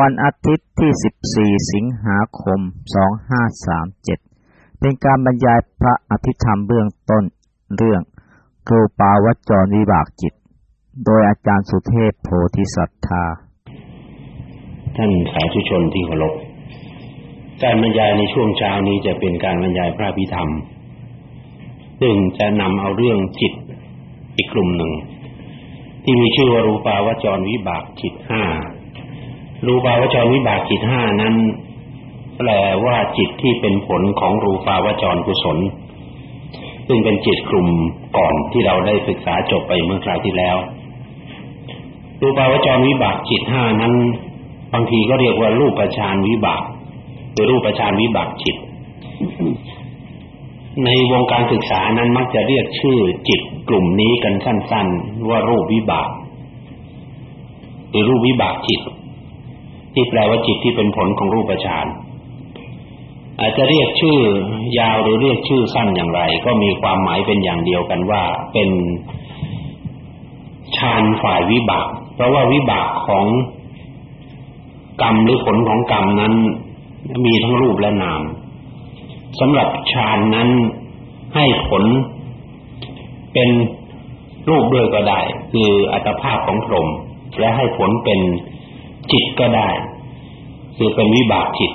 วันอาทิตย์ที่ 14 สิงหาคม 2537 เป็นการบรรยายพระอภิธรรมเบื้องต้นเรื่องครูปาวจรวิบากจิต โดยอาจารย์สุเทพโพธิสัตธา ท่านสาธุชนที่เคารพการบรรยายในช่วงเช้านี้จะเป็นการบรรยายพระอภิธรรม ซึ่งจะนำเอาเรื่องจิตอีกกลุ่มหนึ่ง ที่มีชื่อว่ารูปาวจรวิบากจิตห้า รูปาวจรวิบากจิตห้านั้น แปลว่าจิตที่เป็นผลของรูปาวจรกุศล ซึ่งเป็นจิตกลุ่มก่อนที่เราได้ศึกษาจบไปเมื่อคราวที่แล้ว รูปาวจรวิบากจิตห้านั้น บางทีก็เรียกว่ารูปประชานวิบากหรือรูปประชานวิบากจิต ในวงการศึกษานั้นมักจะเรียกชื่อจิตกลุ่มนี้กันสั้น ๆ ว่ารูปวิบากหรือรูปวิบากจิต ที่แปลว่าจิตที่เป็นผลของรูปฌานอาจจะเรียกชื่อยาวหรือเรียกชื่อสั้นอย่างไร ก็มีความหมายเป็นอย่างเดียวกันว่าเป็นฌานฝ่ายวิบาก เพราะว่าวิบากของกรรมหรือผลของกรรมนั้น มีทั้งรูปและนามสำหรับฌานนั้นให้ผลเป็นรูปด้วยก็ได้ คืออัตภาพของพรหมและให้ผลเป็น จิตก็ได้ คือเป็นวิบากจิต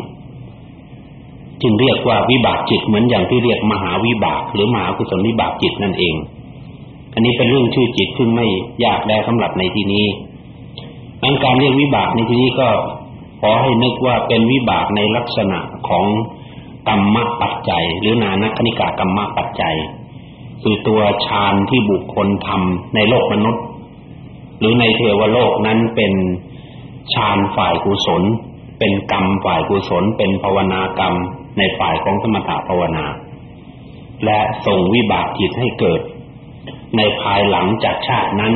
จึงเรียกว่าวิบากจิตเหมือนอย่างที่เรียกมหาวิบาก หรือมหากุศลวิบากจิตนั่นเอง อันนี้เป็นเรื่องชื่อจิตซึ่งไม่ยากแล้วสำหรับในที่นี้อันการเรียกวิบากในที่นี้ก็ขอให้นึกว่าเป็นวิบากในลักษณะของกรรมปัจจัย หรือนานัคณิกากรรมปัจจัย คือตัวฌานที่บุคคลทำในโลกมนุษย์ หรือในเทวโลกนั้นเป็น ฌานฝ่ายกุศล เป็นกรรมฝ่ายกุศล เป็นภาวนากรรมในฝ่ายของสมถภาวนา และส่งวิบากจิตให้เกิด ในภายหลังจากชาตินั้น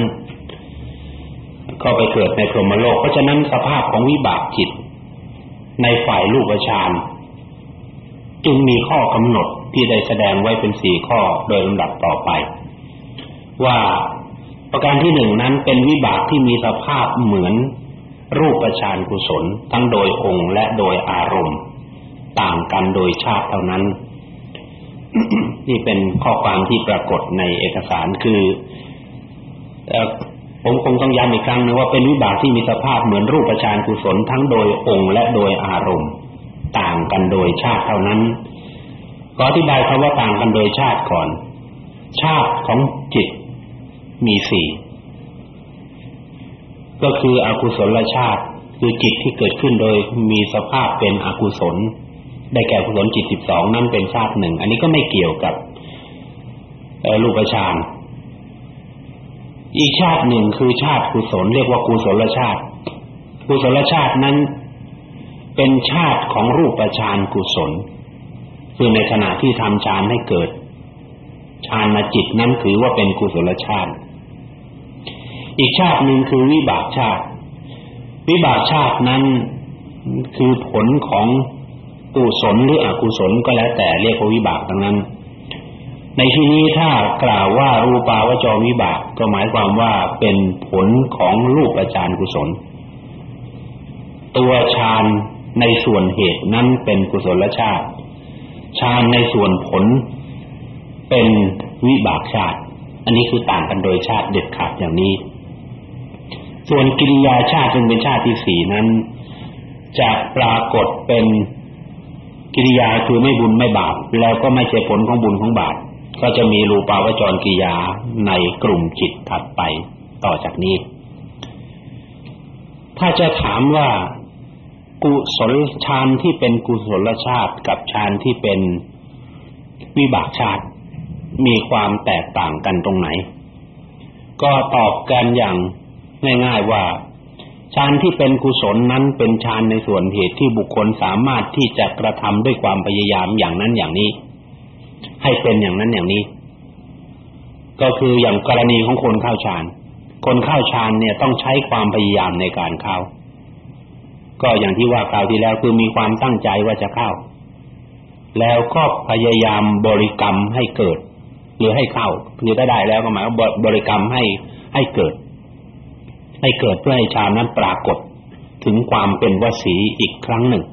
ก็ไปเกิดในพรหมโลก เพราะฉะนั้นสภาพของวิบากจิต ในฝ่ายรูปฌานจึงมีข้อกำหนดที่ได้แสดงไว้เป็นสี่ข้อโดยลำดับต่อไป ว่าประการที่หนึ่งนั้นเป็นวิบากที่มีสภาพเหมือน รูปฌานกุศล ทั้งโดยองค์และโดยอารมณ์ ต่างกันโดยชาติเท่านั้น นี่เป็นข้อความที่ปรากฏในเอกสารคือผมคงต้องย้ำอีกครั้งนึงว่าเป็นวิบากที่มีสภาพเหมือนรูปฌานกุศลทั้งโดยองค์และโดยอารมณ์ ต่างกันโดยชาติเท่านั้นก็อธิบายคำว่าต่างกันโดยชาติก่อน ชาติของจิตมีสี่ ก็คืออกุศลชาติคือจิตที่เกิดขึ้นโดยมีสภาพเป็นอกุศล ได้แก่กุศลจิตสิบสองนั้นเป็นชาติหนึ่ง อันนี้ก็ไม่เกี่ยวกับรูปฌานอีกชาติหนึ่งคือชาติกุศลเรียกว่ากุศลชาติ กุศลชาตินั้น เป็นชาติของรูปฌานกุศล คือในขณะที่ทำฌานให้เกิดฌานจิตนั้นถือว่าเป็นกุศลชาติ อีกชาติหนึ่งคือวิบากชาติ วิบากชาตินั้นคือผลของกุศลหรืออกุศลก็แล้วแต่เรียกว่าวิบากทั้งนั้น ในที่นี้ถ้ากล่าวว่ารูปาวจรวิบาก ก็หมายความว่าเป็นผลของรูปฌานกุศล ตัวฌานในส่วนเหตุนั้นเป็นกุศลชาติฌานในส่วนผลเป็นวิบากชาติ อันนี้คือต่างกันโดยชาติเด็ดขาดอย่างนี้ ส่วนกิริยาชาติจึงเป็นชาติที่สี่นั้น จะปรากฏเป็นกิริยาคือไม่บุญไม่บาปแล้วก็ไม่ใช่ผลของบุญของบาปก็จะมีรูปาวจรกิริยาในกลุ่มจิตถัดไปต่อจากนี้ ถ้าจะถามว่ากุศลฌานที่เป็นกุศลชาติกับฌานที่เป็นวิบากชาติ มีความแตกต่างกันตรงไหน ก็ตอบกันอย่าง ง่ายๆว่าฌานที่เป็นกุศลนั้นเป็นฌานในส่วนเหตุที่บุคคลสามารถที่จะกระทำด้วยความพยายามอย่างนั้นอย่างนี้ ให้เป็นอย่างนั้นอย่างนี้ ก็คืออย่างกรณีของคนเข้าฌาน คนเข้าฌานเนี่ยต้องใช้ความพยายามในการเข้า ก็อย่างที่ว่าคราวที่แล้วคือมีความตั้งใจว่าจะเข้า แล้วก็พยายามบริกรรมให้เกิด หรือให้เข้าหรือถ้ได้แล้วก็หมายว่าบริกรรมให้ให้เกิด ให้เกิดเพื่อให้ฌานนั้นปรากฏถึงความเป็นวสีอีกครั้งหนึ่ง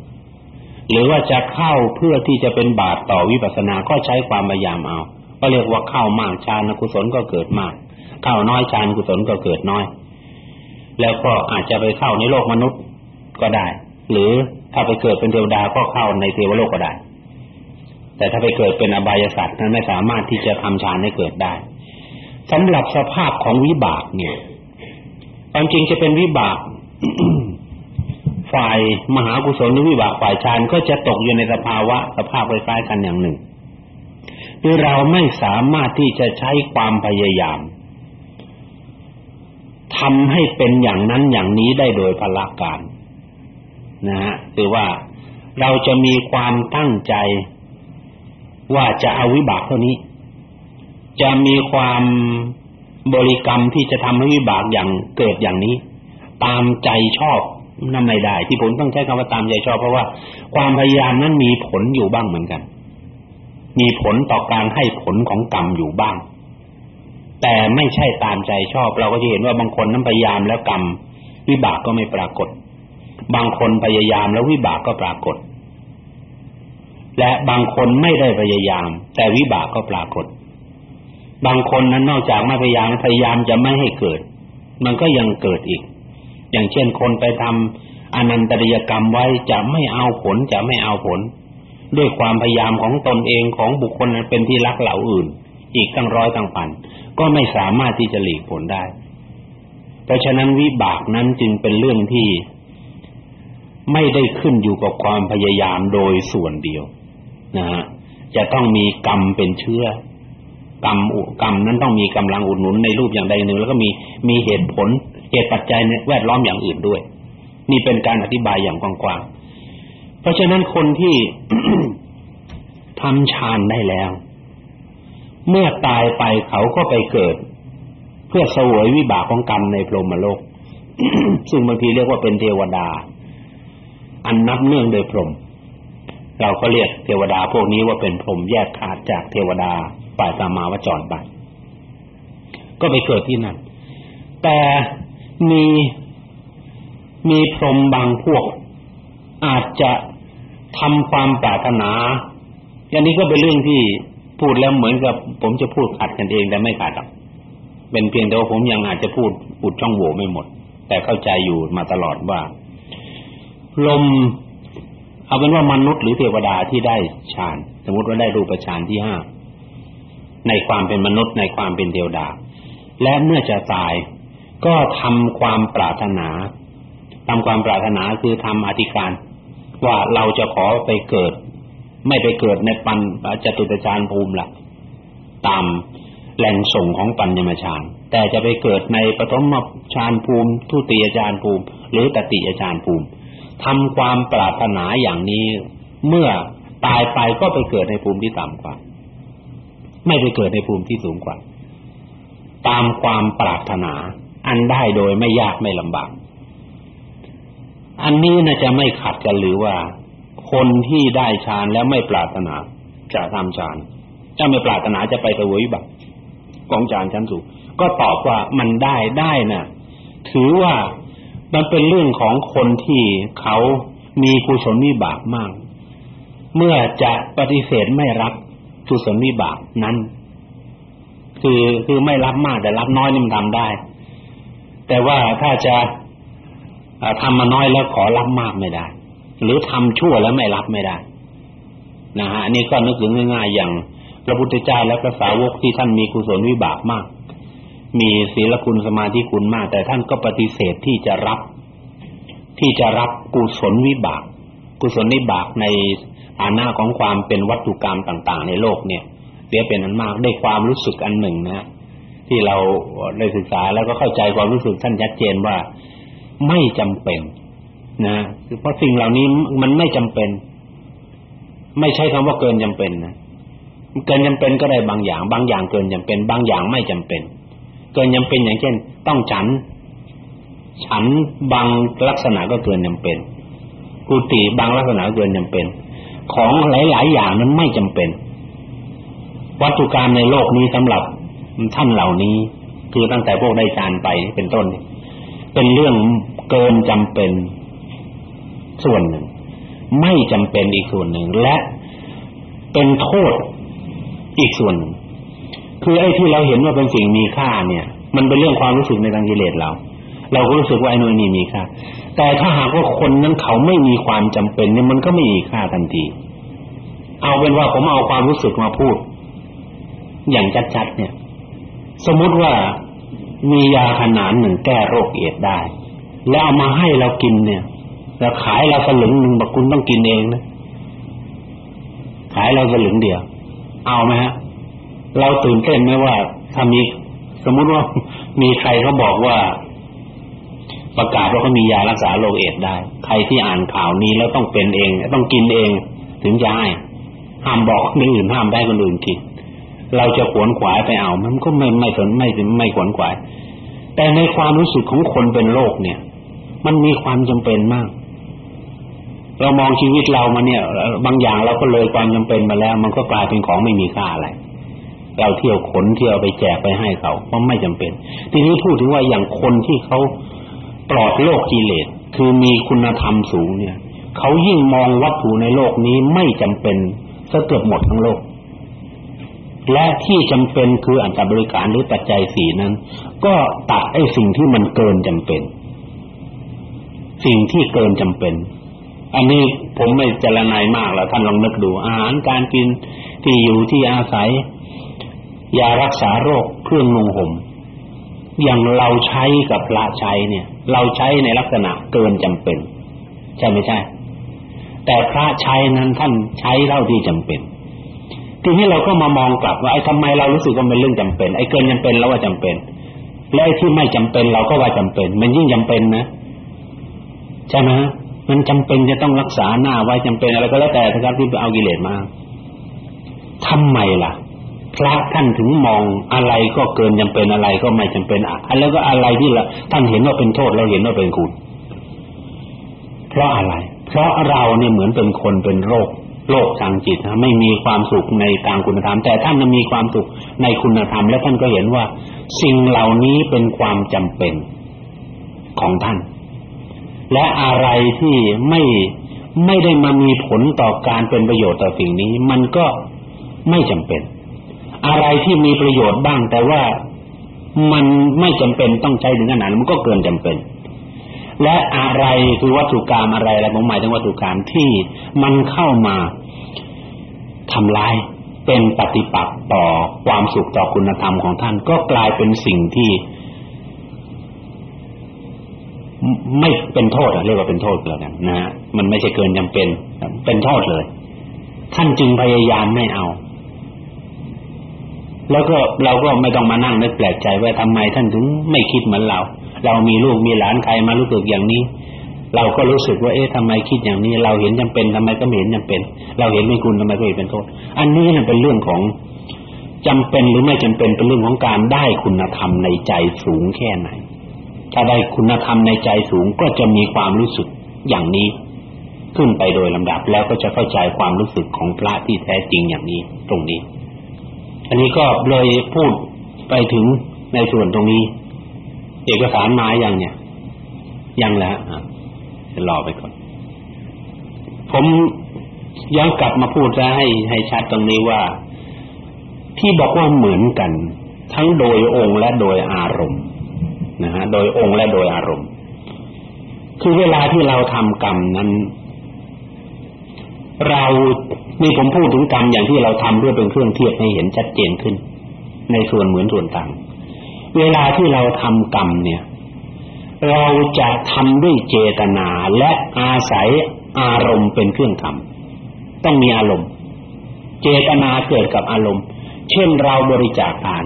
หรือว่าจะเข้าเพื่อที่จะเป็นบาตรต่อวิปัสสนาก็ใช้ความพยายามเอาก็เรียกว่าเข้ามากฌานกุศลก็เกิดมาก เข้าน้อยฌานกุศลก็เกิดน้อย แล้วก็อาจจะไปเข้าในโลกมนุษย์ก็ได้ หรือถ้าไปเกิดเป็นเทวดาก็เข้าในเทวโลกก็ได้ แต่ถ้าไปเกิดเป็นอบายสัตว์นั้นไม่สามารถที่จะทำฌานให้เกิดได้สำหรับสภาพของวิบากเนี่ย ความจริงจะเป็นวิบากฝ่ายมหากุศลหรือวิบากฝ่ายฌานก็จะตกอยู่ในสภาวะสภาพคล้ายๆกันอย่างหนึ่งคือเราไม่สามารถที่จะใช้ความพยายามทำให้เป็นอย่างนั้นอย่างนี้ได้โดยพละการนะฮะคือว่าเราจะมีความตั้งใจว่าจะเอาวิบากเท่านี้ จะมีความ บริกรรมที่จะทำให้วิบากอย่างเกิดอย่างนี้ ตามใจชอบนั่นไม่ได้ ที่ผมต้องใช้คำว่าตามใจชอบ เพราะว่าความพยายามนั้นมีผลอยู่บ้างเหมือนกัน มีผลต่อการให้ผลของกรรมอยู่บ้าง แต่ไม่ใช่ตามใจชอบ เราก็จะเห็นว่าบางคนนั้นพยายามแล้วกรรมวิบากก็ไม่ปรากฏ บางคนพยายามแล้ววิบากก็ปรากฏ และบางคนไม่ได้พยายาม แต่วิบากก็ปรากฏ บางคนนั้นนอกจากไม่พยายามพยายามจะไม่ให้เกิด มันก็ยังเกิดอีก อย่างเช่นคนไปทำอนันตริยกรรมไว้จะไม่เอาผลจะไม่เอาผล ด้วยความพยายามของตนเองของบุคคลนั้นเป็นที่รักเหล่าอื่น อีกตั้งร้อยตั้งพันก็ไม่สามารถที่จะหลีกผลได้ เพราะฉะนั้นวิบากนั้นจึงเป็นเรื่องที่ไม่ได้ขึ้นอยู่กับความพยายามโดยส่วนเดียวนะฮะจะต้องมีกรรมเป็นเชื้อ กรรมกรรมนั้นต้องมีกำลังอุดหนุนในรูปอย่างใดหนึ่ง แล้วก็มีมีเหตุผลเหตุปัจจัยแวดล้อมอย่างอื่นด้วย นี่เป็นการอธิบายอย่างกว้างๆเพราะฉะนั้นคนที่ทำฌานได้แล้ว เมื่อตายไปเขาก็ไปเกิด เพื่อเสวยวิบากของกรรมในพรหมโลก ซึ่งบางทีเรียกว่าเป็นเทวดา อันนับเนื่องโดยพรหมเราก็เรียกเทวดาพวกนี้ว่าเป็นพรหมแยกขาดจากเทวดา ฝ่ายสามาวจรไป ก็ไปเกิดที่นั่น แต่มีมีพรหมบางพวก อาจจะทำความปรารถนาอย่างนี้ก็เป็นเรื่องที่พูดแล้วเหมือนกับ ผมจะพูดขัดกันเองแต่ไม่ขัดหรอกเป็นเพียงแต่ว่าผมยังอาจจะพูดอุดช่องโหว่ไม่หมด แต่เข้าใจอยู่มาตลอดว่าลมเอาเป็นว่ามนุษย์หรือเทวดาที่ได้ฌาน สมมติว่าได้รูปฌานที่ห้า ในความเป็นมนุษย์ในความเป็นเทวดาและเมื่อจะตายก็ทำความปรารถนาทำความปรารถนาคือทำอธิการ ว่าเราจะขอไปเกิด ไม่ไปเกิดในปัญจตุตฌานภูมิละตามแหล่งส่งของปัญญมฌานแต่จะไปเกิดในปฐมฌานภูมิ ทุติยฌานภูมิ หรือตติยฌานภูมิทำความปรารถนาอย่างนี้ เมื่อตายไปก็ไปเกิดในภูมิที่ต่ำกว่า ไม่ไปเกิดในภูมิที่สูงกว่า ตามความปรารถนา อันได้โดยไม่ยากไม่ลำบาก อันนี้น่าจะไม่ขัดกันหรือว่า คนที่ได้ฌานแล้วไม่ปรารถนาจะทำฌานถ้าไม่ปรารถนาจะไปเสวยวิบัติของฌานชั้นสูงก็ตอบว่ามันได้ได้นะ่ะ ถือว่ามันเป็นเรื่องของคนที่เขามีกุศลวิบากมาก เมื่อจะปฏิเสธไม่รับ กุศลวิบากนั้น คือคือไม่รับมากแต่รับน้อยนี่มันทำได้ แต่ว่าถ้าจะทำมาน้อยแล้วขอรับมากไม่ได้ หรือทำชั่วแล้วไม่รับไม่ได้นะฮะอันนี้ก็นึกถึงง่ายๆอย่างพระพุทธเจ้าและพระสาวกที่ท่านมีกุศลวิบากมาก มีศีลคุณสมาธิคุณมาก แต่ท่านก็ปฏิเสธที่จะรับ ที่จะรับกุศลวิบาก กุศลวิบากใน อาณาของความเป็นวัตถุกรรมต่าง ๆ ในโลกเนี่ยเสียเป็นอันมากได้ความรู้สึกอันหนึ่งนะที่เราได้ศึกษาแล้วก็เข้าใจความรู้สึกท่านชัดเจนว่าไม่จำเป็นนะเพราะสิ่งเหล่านี้มันไม่จำเป็น ไม่ใช่คำว่าเกินจำเป็นนะเกินจำเป็นก็ได้บางอย่าง บางอย่างเกินจำเป็น บางอย่างไม่จำเป็น เกินจำเป็นอย่างเช่น ต้องฉัน ฉันบางลักษณะก็เกินจำเป็นกุฏิบางลักษณะเกินจำเป็น ของหลาย ๆ อย่างนั้นไม่จำเป็น วัตถุกรรมในโลกนี้สำหรับท่านเหล่านี้ คือตั้งแต่พวกได้ฌานไปเป็นต้น เป็นเรื่องเกินจำเป็นส่วนหนึ่ง ไม่จำเป็นอีกส่วนหนึ่ง และเป็นโทษอีกส่วนหนึ่ง คือไอ้ที่เราเห็นว่าเป็นสิ่งมีค่าเนี่ย มันเป็นเรื่องความรู้สึกในทางกิเลสเรา เราก็รู้สึกว่าไอ้นู่นนี่มีค่าแต่ถ้าหากว่าคนนั้นเขาไม่มีความจำเป็นเนี่ยมันก็ไม่มีค่าทันที เอาเป็นว่าผมเอาความรู้สึกมาพูด อย่างชัดๆเนี่ย สมมุติว่ามียาขนาดหนึ่งแก้โรคเอดได้ แล้วเอามาให้เรากินเนี่ยแล้วขายเราสลึงหนึ่งบอกคุณต้องกินเองนะขายเราสลึงเดียว เอาไหมฮะเราตื่นเต้นไหมว่าถ้ามีสมมุติว่ามีใครเขาบอกว่า ประกาศว่าเขามียารักษาโรคเอดได้ ใครที่อ่านข่าวนี้แล้วต้องเป็นเอง ต้องกินเองถึงจะให้ห้ามบอกคนอื่นห้ามได้คนอื่นกิน เราจะขวนขวายไปเอา มันก็ไม่ไม่สนไม่ไม่ขวนขวาย แต่ในความรู้สึกของคนเป็นโรคเนี่ย มันมีความจำเป็นมาก เรามองชีวิตเรามาเนี่ย บางอย่างเราก็เลยความจำเป็นมาแล้ว มันก็กลายเป็นของไม่มีค่าอะไรเราเที่ยวขนเที่ยวไปแจกไปให้เขาเพราะไม่จำเป็น ทีนี้พูดถึงว่าอย่างคนที่เขา ปลอดโลกกิเลสคือมีคุณธรรมสูงเนี่ยเขายิ่งมองวัตถุในโลกนี้ไม่จำเป็นซะเกือบหมดทั้งโลก และที่จำเป็นคืออันตรบริการหรือปัจจัยสี่นั้น ก็ตัดไอ้สิ่งที่มันเกินจำเป็น สิ่งที่เกินจำเป็น อันนี้ผมไม่เจรนายมากแล้วท่านลองนึกดู อาหารการกินที่อยู่ที่อาศัยยารักษาโรคเครื่องนุ่งห่มอย่างเราใช้กับพระใช้เนี่ย เราใช้ในลักษณะเกินจำเป็น ใช่ไม่ใช่ แต่พระใช้นั้นท่านใช้เท่าที่จำเป็น ทีนี้เราก็มามองกลับว่าไอ้ทำไมเรารู้สึกว่าเป็นเรื่องจำเป็น ไอ้เกินจำเป็นแล้วว่าจำเป็น และไอ้ที่ไม่จำเป็นเราก็ว่าจำเป็น มันยิ่งจำเป็นนะใช่ไหมมันจำเป็นจะต้องรักษาหน้าไว้จำเป็นอะไรก็แล้วแต่นะครับที่เอากิเลสมาทำไมล่ะ พระท่านถึงมองอะไรก็เกินจำเป็นอะไรก็ไม่จำเป็นอะแล้วก็อะไรที่ละท่านเห็นว่าเป็นโทษเราเห็นว่าเป็นคุณเพราะอะไร เพราะเราเนี่ยเหมือนเป็นคนเป็นโรคโรคทางจิตนะไม่มีความสุขในทางคุณธรรม แต่ท่านมีความสุขในคุณธรรม และท่านก็เห็นว่า สิ่งเหล่านี้เป็นความจำเป็นของท่าน และอะไรที่ไม่ไม่ได้มามีผลต่อการเป็นประโยชน์ต่อสิ่งนี้ มันก็ไม่จำเป็น อะไรที่มีประโยชน์บ้าง แต่ว่ามันไม่จำเป็นต้องใช้ถึงขนาดมันก็เกินจำเป็น และอะไรคือวัตถุกรรมอะไรอะไรผมหมายถึงวัตถุกรรมที่มันเข้ามาทำลายเป็นปฏิปักษ์ต่อความสุขต่อคุณธรรมของท่าน ก็กลายเป็นสิ่งที่ ไม่เป็นโทษเรียกว่าเป็นโทษแล้วกันนะฮะมันไม่ใช่เกินจำเป็น เป็นโทษเลย ท่านจึงพยายามไม่เอา แล้วก็เราก็ไม่ต้องมานั่งนึกแปลกใจว่าทำไมท่านถึงไม่คิดเหมือนเรา เรามีลูกมีหลานใครมารู้สึกอย่างนี้ เราก็รู้สึกว่าเอ๊ะทำไมคิดอย่างนี้ เราเห็นจำเป็นทำไมก็ไม่เห็นจำเป็น เราเห็นไม่คุณทำไมก็เห็นเป็นโทษ อันนี้เป็นเรื่องของจำเป็นหรือไม่จำเป็นเป็นเรื่องของการได้คุณธรรมในใจสูงแค่ไหน ถ้าได้คุณธรรมในใจสูงก็จะมีความรู้สึกอย่างนี้ขึ้นไปโดยลำดับแล้วก็จะเข้าใจความรู้สึกของพระที่แท้จริงอย่างนี้ตรงนี้ อันนี้ก็เลยพูดไปถึงในส่วนตรงนี้ เอกสารมาอย่างเนี่ย ยังแล้วจะรอไปก่อน ผมย้อนกลับมาพูดจะให้ให้ชัดตรงนี้ว่า ที่บอกว่าเหมือนกัน ทั้งโดยองค์และโดยอารมณ์นะฮะ โดยองค์และโดยอารมณ์ คือเวลาที่เราทำกรรมนั้น เรา นี่ผมพูดถึงกรรมอย่างที่เราทำเพื่อเป็นเครื่องเทียบให้เห็นชัดเจนขึ้น ในส่วนเหมือนส่วนต่าง เวลาที่เราทำกรรมเนี่ย เราจะทำด้วยเจตนาและอาศัยอารมณ์เป็นเครื่องทำต้องมีอารมณ์ เจตนาเกิดกับอารมณ์ เช่นเราบริจาคทาน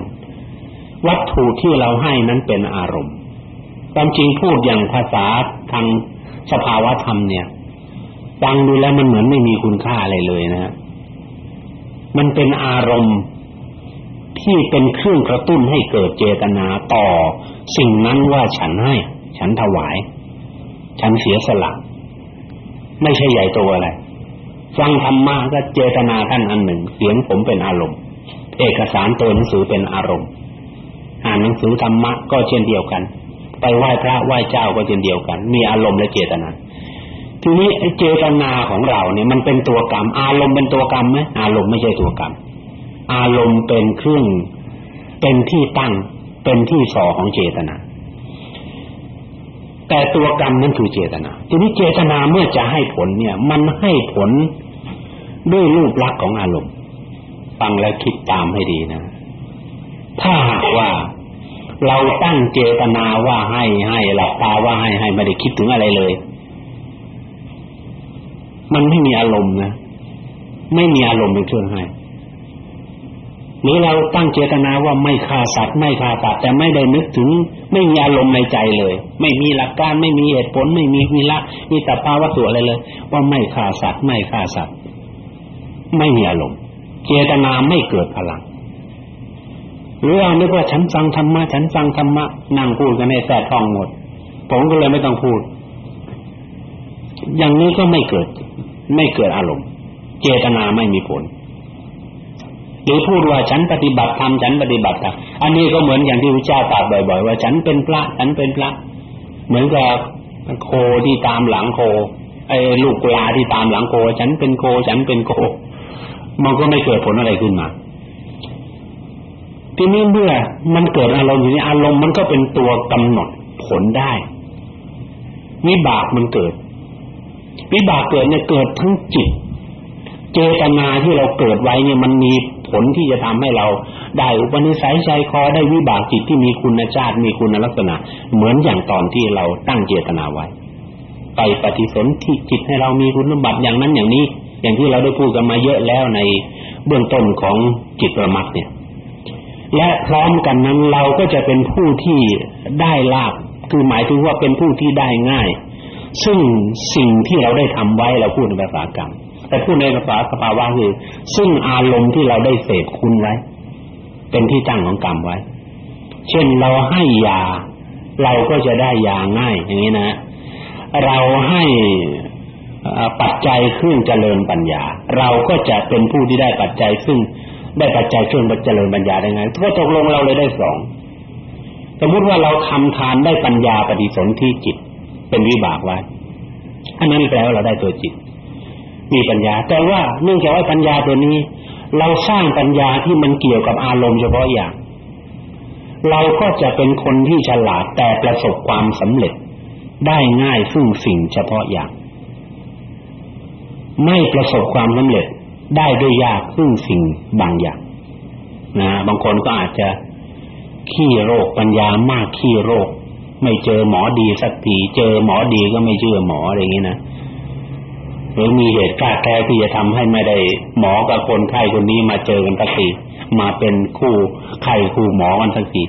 วัตถุที่เราให้นั้นเป็นอารมณ์ความจริงพูดอย่างภาษาทางสภาวะธรรมเนี่ย ฟังดูแล้วมันเหมือนไม่มีคุณค่าอะไรเลยนะ มันเป็นอารมณ์ที่เป็นเครื่องกระตุ้นให้เกิดเจตนาต่อ สิ่งนั้นว่าฉันให้ ฉันถวาย ฉันเสียสละไม่ใช่ใหญ่โตอะไร ฟังธรรมะก็เจตนาท่านอันหนึ่ง เสียงผมเป็นอารมณ์ เอกสารตัวหนังสือเป็นอารมณ์ อ่านหนังสือธรรมะก็เช่นเดียวกัน ไปไหว้พระไหว้เจ้าก็เช่นเดียวกัน มีอารมณ์และเจตนา ทีนี้เจตนาของเราเนี่ยมันเป็นตัวกรรม อารมณ์เป็นตัวกรรมไหมอารมณ์ไม่ใช่ตัวกรรม อารมณ์เป็นเครื่องเป็นที่ตั้งเป็นที่สอของเจตนา แต่ตัวกรรมนั้นคือเจตนา ทีนี้เจตนาเมื่อจะให้ผลเนี่ย มันให้ผลด้วยรูปลักษณ์ของอารมณ์ฟังแล้วคิดตามให้ดีนะ ถ้าหากว่าเราตั้งเจตนาว่าให้ให้หลับตาว่าให้ให้ไม่ได้คิดถึงอะไรเลย มันไม่มีอารมณ์นะ ไม่มีอารมณ์เป็นเครื่องให้หรือเราตั้งเจตนาว่าไม่ฆ่าสัตว์ไม่ฆ่าสัตว์แต่ไม่ได้นึกถึง ไม่มีอารมณ์ในใจเลย ไม่มีหลักการไม่มีเหตุผล ไม่มีวิละมีแต่ภาวะตัวอะไรเลย ว่าไม่ฆ่าสัตว์ไม่ฆ่าสัตว์ไม่มีอารมณ์ เจตนาไม่เกิดพลังหรือว่านึกว่าฉันฟังธรรมะฉันฟังธรรมะนั่งพูดกันในแสบท้องหมด ผมก็เลยไม่ต้องพูด อย่างนี้ก็ไม่เกิด ไม่เกิดอารมณ์ เจตนาไม่มีผลหรือพูดว่าฉันปฏิบัติธรรมฉันปฏิบัติธรรมอันนี้ก็เหมือนอย่างที่พระเจ้าตรัสบ่อยๆ ว่าฉันเป็นพระฉันเป็นพระ เหมือนกับโคที่ตามหลังโคไอ้ลูกกลาที่ตามหลังโค ฉันเป็นโค ฉันเป็นโค มันก็ไม่เกิดผลอะไรขึ้นมาทีนี้เมื่อมันเกิดอารมณ์อย่างนี้อารมณ์มันก็เป็นตัวกำหนดผลได้วิบากมันเกิด วิบากเกิดเนี่ยเกิดทั้งจิต เจตนาที่เราเกิดไว้เนี่ยมันมีผลที่จะทำให้เราได้อุปนิสัยใจคอได้วิบากจิตที่มีคุณชาติมีคุณลักษณะ เหมือนอย่างตอนที่เราตั้งเจตนาไว้ ไปปฏิสนธิจิตให้เรามีคุณสมบัติอย่างนั้นอย่างนี้ อย่างที่เราได้พูดกันมาเยอะแล้วในเบื้องต้นของจิตประมักเนี่ย และพร้อมกันนั้นเราก็จะเป็นผู้ที่ได้ลาภคือหมายถึงว่าเป็นผู้ที่ได้ง่าย ซึ่งสิ่งที่เราได้ทำไว้เราพูดในภาษากรรม แต่พูดในภาษาสภาวะคือซึ่งอารมณ์ที่เราได้เสพคุณไว้ เป็นที่ตั้งของกรรมไว้ เช่นเราให้ยา เราก็จะได้ยาง่าย อย่างนี้นะ เราให้ปัจจัยเครื่องเจริญปัญญา เราก็จะเป็นผู้ที่ได้ปัจจัยซึ่งได้ปัจจัยช่วยเจริญปัญญาได้ไงก็ตกลงเราเลยได้สองสมมติว่าเราทำทานได้ปัญญาปฏิสนธิจิต เป็นวิบากไว้อันนั้นแปลว่าเราได้ตัวจิต มีปัญญา แต่ว่าเนื่องจากว่าปัญญาตัวนี้ เราสร้างปัญญาที่มันเกี่ยวกับอารมณ์เฉพาะอย่าง เราก็จะเป็นคนที่ฉลาดแต่ประสบความสำเร็จ ได้ง่ายซึ่งสิ่งเฉพาะอย่าง ไม่ประสบความสำเร็จ ได้ด้วยยากซึ่งสิ่งบางอย่างนะบางคนก็อาจจะขี้โรคปัญญามากขี้โรค ไม่เจอหมอดีสักทีเจอหมอดีก็ไม่เชื่อหมออะไรอย่างนี้นะหรือมีเหตุกล้าแก้ที่จะทำให้ไม่ได้หมอกับคนไข้คนนี้มาเจอกันสักทีมาเป็นคู่ไข้คู่หมอกันสักที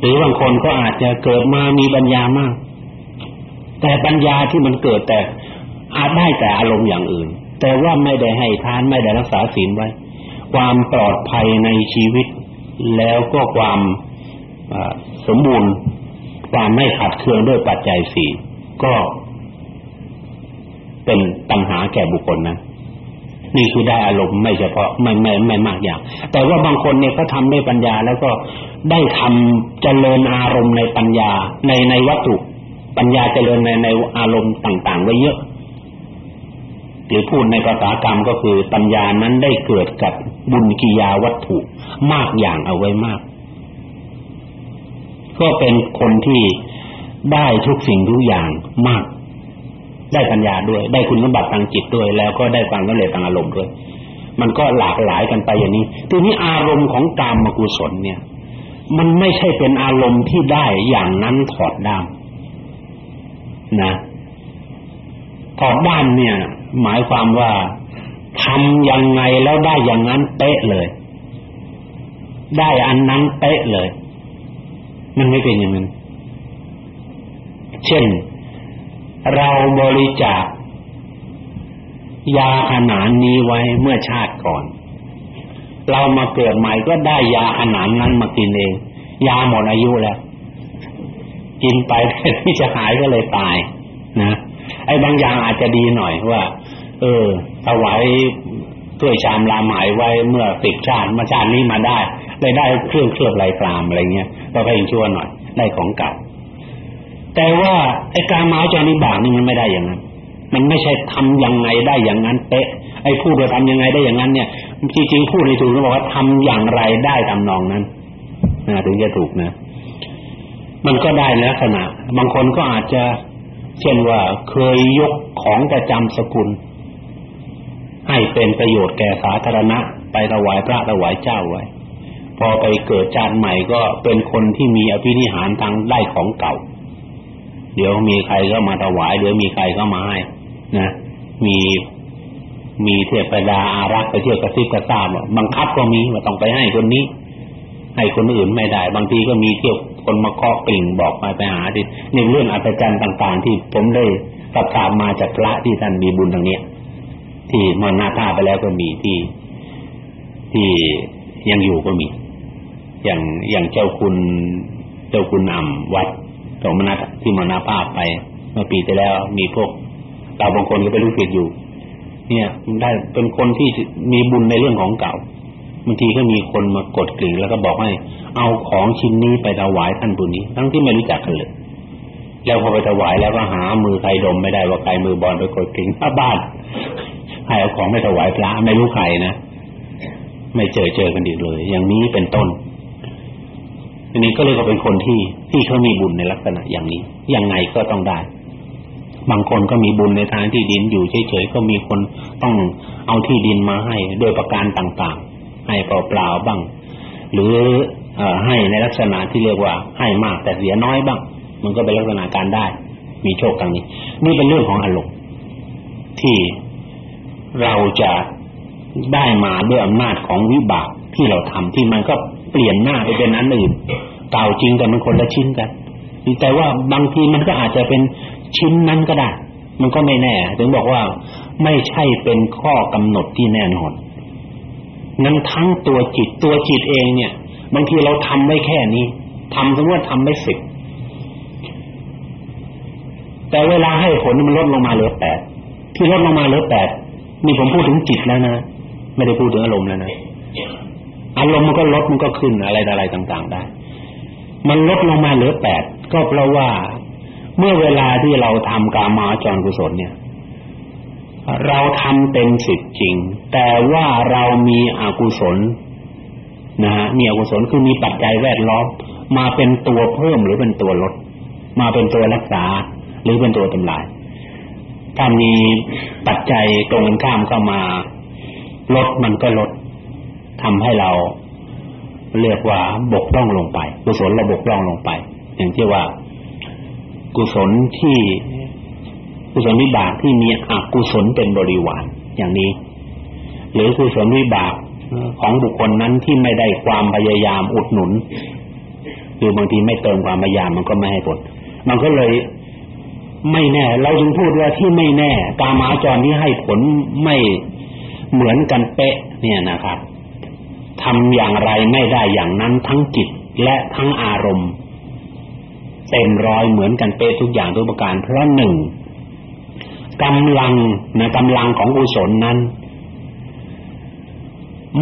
หรือบางคนก็อาจจะเกิดมามีปัญญามาก แต่ปัญญาที่มันเกิดแต่อาจได้แต่อารมณ์อย่างอื่น แต่ว่าไม่ได้ให้ทานไม่ได้รักษาศีลไว้ ความปลอดภัยในชีวิต แล้วก็ความ สมบูรณ์ความไม่ขัดเคืองด้วยปัจจัยสี่ก็ เป็นปัญหาแก่บุคคลนะนี่คือได้อารมณ์ไม่เฉพาะไม่ไม่ไม่มากอย่าง แต่ว่าบางคนเนี่ยก็ทำได้ปัญญา แล้วก็ได้ทำเจริญอารมณ์ในปัญญาในในวัตถุ ปัญญาเจริญในในอารมณ์ต่าง ๆ ไว้เยอะหรือพูดในภาษากรรมก็คือปัญญานั้นได้เกิดกับบุญกิยาวัตถุมากอย่างเอาไว้มาก ก็เป็นคนที่ได้ทุกสิ่งทุกอย่างมาก ได้ปัญญาด้วย ได้คุณสมบัติทางจิตด้วย แล้วก็ได้ความสำเร็จทางอารมณ์ด้วย มันก็หลากหลายกันไปอย่างนี้ทีนี้อารมณ์ของกามมกุศลเนี่ย มันไม่ใช่เป็นอารมณ์ที่ได้อย่างนั้นถอดด้ามนะถอดด้ามเนี่ย หมายความว่าทำยังไงแล้วได้อย่างนั้นเป๊ะเลย ได้อันนั้นเป๊ะเลย มันไม่เป็นอย่างนั้น เช่น เราบริจาคยาขนานนี้ไว้เมื่อชาติก่อน เรามาเกิดใหม่ก็ได้ยาขนานนั้นมากินเอง ยาหมดอายุแล้ว กินไปที่จะหายก็เลยตาย นะ ไอ้บางอย่างอาจจะดีหน่อยว่า เออถวายถ้วยชามลาหมายไว้เมื่อติดชาติมาชาตินี้มาได้ ลยได้เครื่องเคลือบลายกรามอะไรเงี้ยก็ให้ชั่วหน่อยได้ของเก่า แต่ว่าไอ้การมาจานิบากนี่มันไม่ได้อย่างนั้น มันไม่ใช่ทำยังไงได้อย่างนั้นเป๊ะไอ้พูดว่าทำยังไงได้อย่างนั้นเนี่ยจริงๆพูดในถูกก็บอกว่าทำอย่างไรได้ตามนองนั้นนะถึงจะถูกนะ มันก็ได้ในลักษณะ บางคนก็อาจจะเช่นว่าเคยยกของประจำสกุล ให้เป็นประโยชน์แก่สาธารณะไปถวายพระถวายเจ้าไว้ พอไปเกิดจานใหม่ก็เป็นคนที่มีอภินิหารทางได้ของเก่า เดี๋ยวมีใครก็มาถวายเดี๋ยวมีใครก็มาให้นะมีมีเทพดาอารักษ์ไปเที่ยวกระซิบกระซาบบังคับก็มีว่าต้องไปให้คนนี้ ให้คนอื่นไม่ได้ บางทีก็มีเที่ยวคนมาเคาะปิ่งบอกมาไปหาดิในเรื่องอัศจรรย์ต่าง ๆ ที่ผมได้สับถามมาจากพระที่ท่านมีบุญทางนี้ที่มรณภาพไปแล้วก็มีที่ ที่ยังอยู่ก็มี อย่างอย่างเจ้าคุณเจ้าคุณอ่ำวัดสมณัตที่มรณภาพไปเมื่อปีที่แล้วมีพวกเราบางคนก็เป็นลูกศิษย์อยู่ เนี่ยได้เป็นคนที่มีบุญในเรื่องของเก่าบางทีก็มีคนมากดกริ่งแล้วก็บอกให้ เอาของชิ้นนี้ไปถวายท่านผู้นี้ ทั้งที่ไม่รู้จักกันเลยแล้วพอไปถวายแล้วก็หามือใครดมไม่ได้ว่าใครมือบอลไปกดกริ่งถ้าบ้านให้เอาของไปถวายพระไม่รู้ใครนะไม่เจอเจอกันอีกเลย อย่างนี้เป็นต้น อันนี้ก็เลยก็เป็นคนที่ที่เขามีบุญในลักษณะอย่างนี้ยังไงก็ต้องได้ บางคนก็มีบุญในทางที่ดินอยู่เฉยๆก็มีคนต้องเอาที่ดินมาให้ด้วยประการต่างๆ ให้เปล่าๆบ้าง หรืออให้ในลักษณะที่เรียกว่าให้มากแต่เสียน้อยบ้าง มันก็เป็นลักษณะการได้ มีโชคกันนี้นี่เป็นเรื่องของอารมณ์ที่เราจะได้มาด้วยอำนาจของวิบากที่เราทำที่มันก็ เปลี่ยนหน้าไปเป็นอันอื่นเก่าจริงแต่มันคนละชิ้นกันแต่ว่าบางทีมันก็อาจจะเป็นชิ้นนั้นก็ได้ มันก็ไม่แน่ ถึงบอกว่าไม่ใช่เป็นข้อกำหนดที่แน่นอนนั้นทั้งตัวจิตตัวจิตเองเนี่ย บางทีเราทำไว้แค่นี้ทำสมมติว่าทำไม่สิบแต่เวลาให้ผลมันลดลงมาเหลือแปดที่ลดลงมาเหลือแปดนี่ผมพูดถึงจิตแล้วนะ ไม่ได้พูดถึงอารมณ์แล้วนะ อารมณ์มันก็ลดมันก็ขึ้นอะไรอะไรต่างๆได้ มันลดลงมาเหลือแปดก็เพราะว่าเมื่อเวลาที่เราทำกามาจรกุศลเนี่ย เราทำเต็มสิทธิ์จริง แต่ว่าเรามีอกุศลนะฮะมีอกุศลคือมีปัจจัยแวดล้อมมาเป็นตัวเพิ่มหรือเป็นตัวลด มาเป็นตัวรักษาหรือเป็นตัวทำลายถ้ามีปัจจัยตรงกันข้ามเข้ามาลดมันก็ลด ทำให้เราเรียกว่าบกพร่องลงไป กุศลเราบกพร่องลงไป อย่างที่ว่า กุศลที่กุศลวิบากที่มีอกุศลเป็นบริวารอย่างนี้ หรือกุศลวิบากของบุคคลนั้นที่ไม่ได้ความพยายามอุดหนุนคือบางทีไม่เติมความพยายามมันก็ไม่ให้ผล มันก็เลยไม่แน่ เราจึงพูดว่าที่ไม่แน่ กามาจรที่ให้ผลไม่เหมือนกันเป๊ะ เนี่ยนะครับ ทำอย่างไรไม่ได้อย่างนั้นทั้งจิตและทั้งอารมณ์เต็มร้อยเหมือนกันเป๊ะทุกอย่างทุกประการเพราะหนึ่งกำลังนะกำลังของกุศลนั้น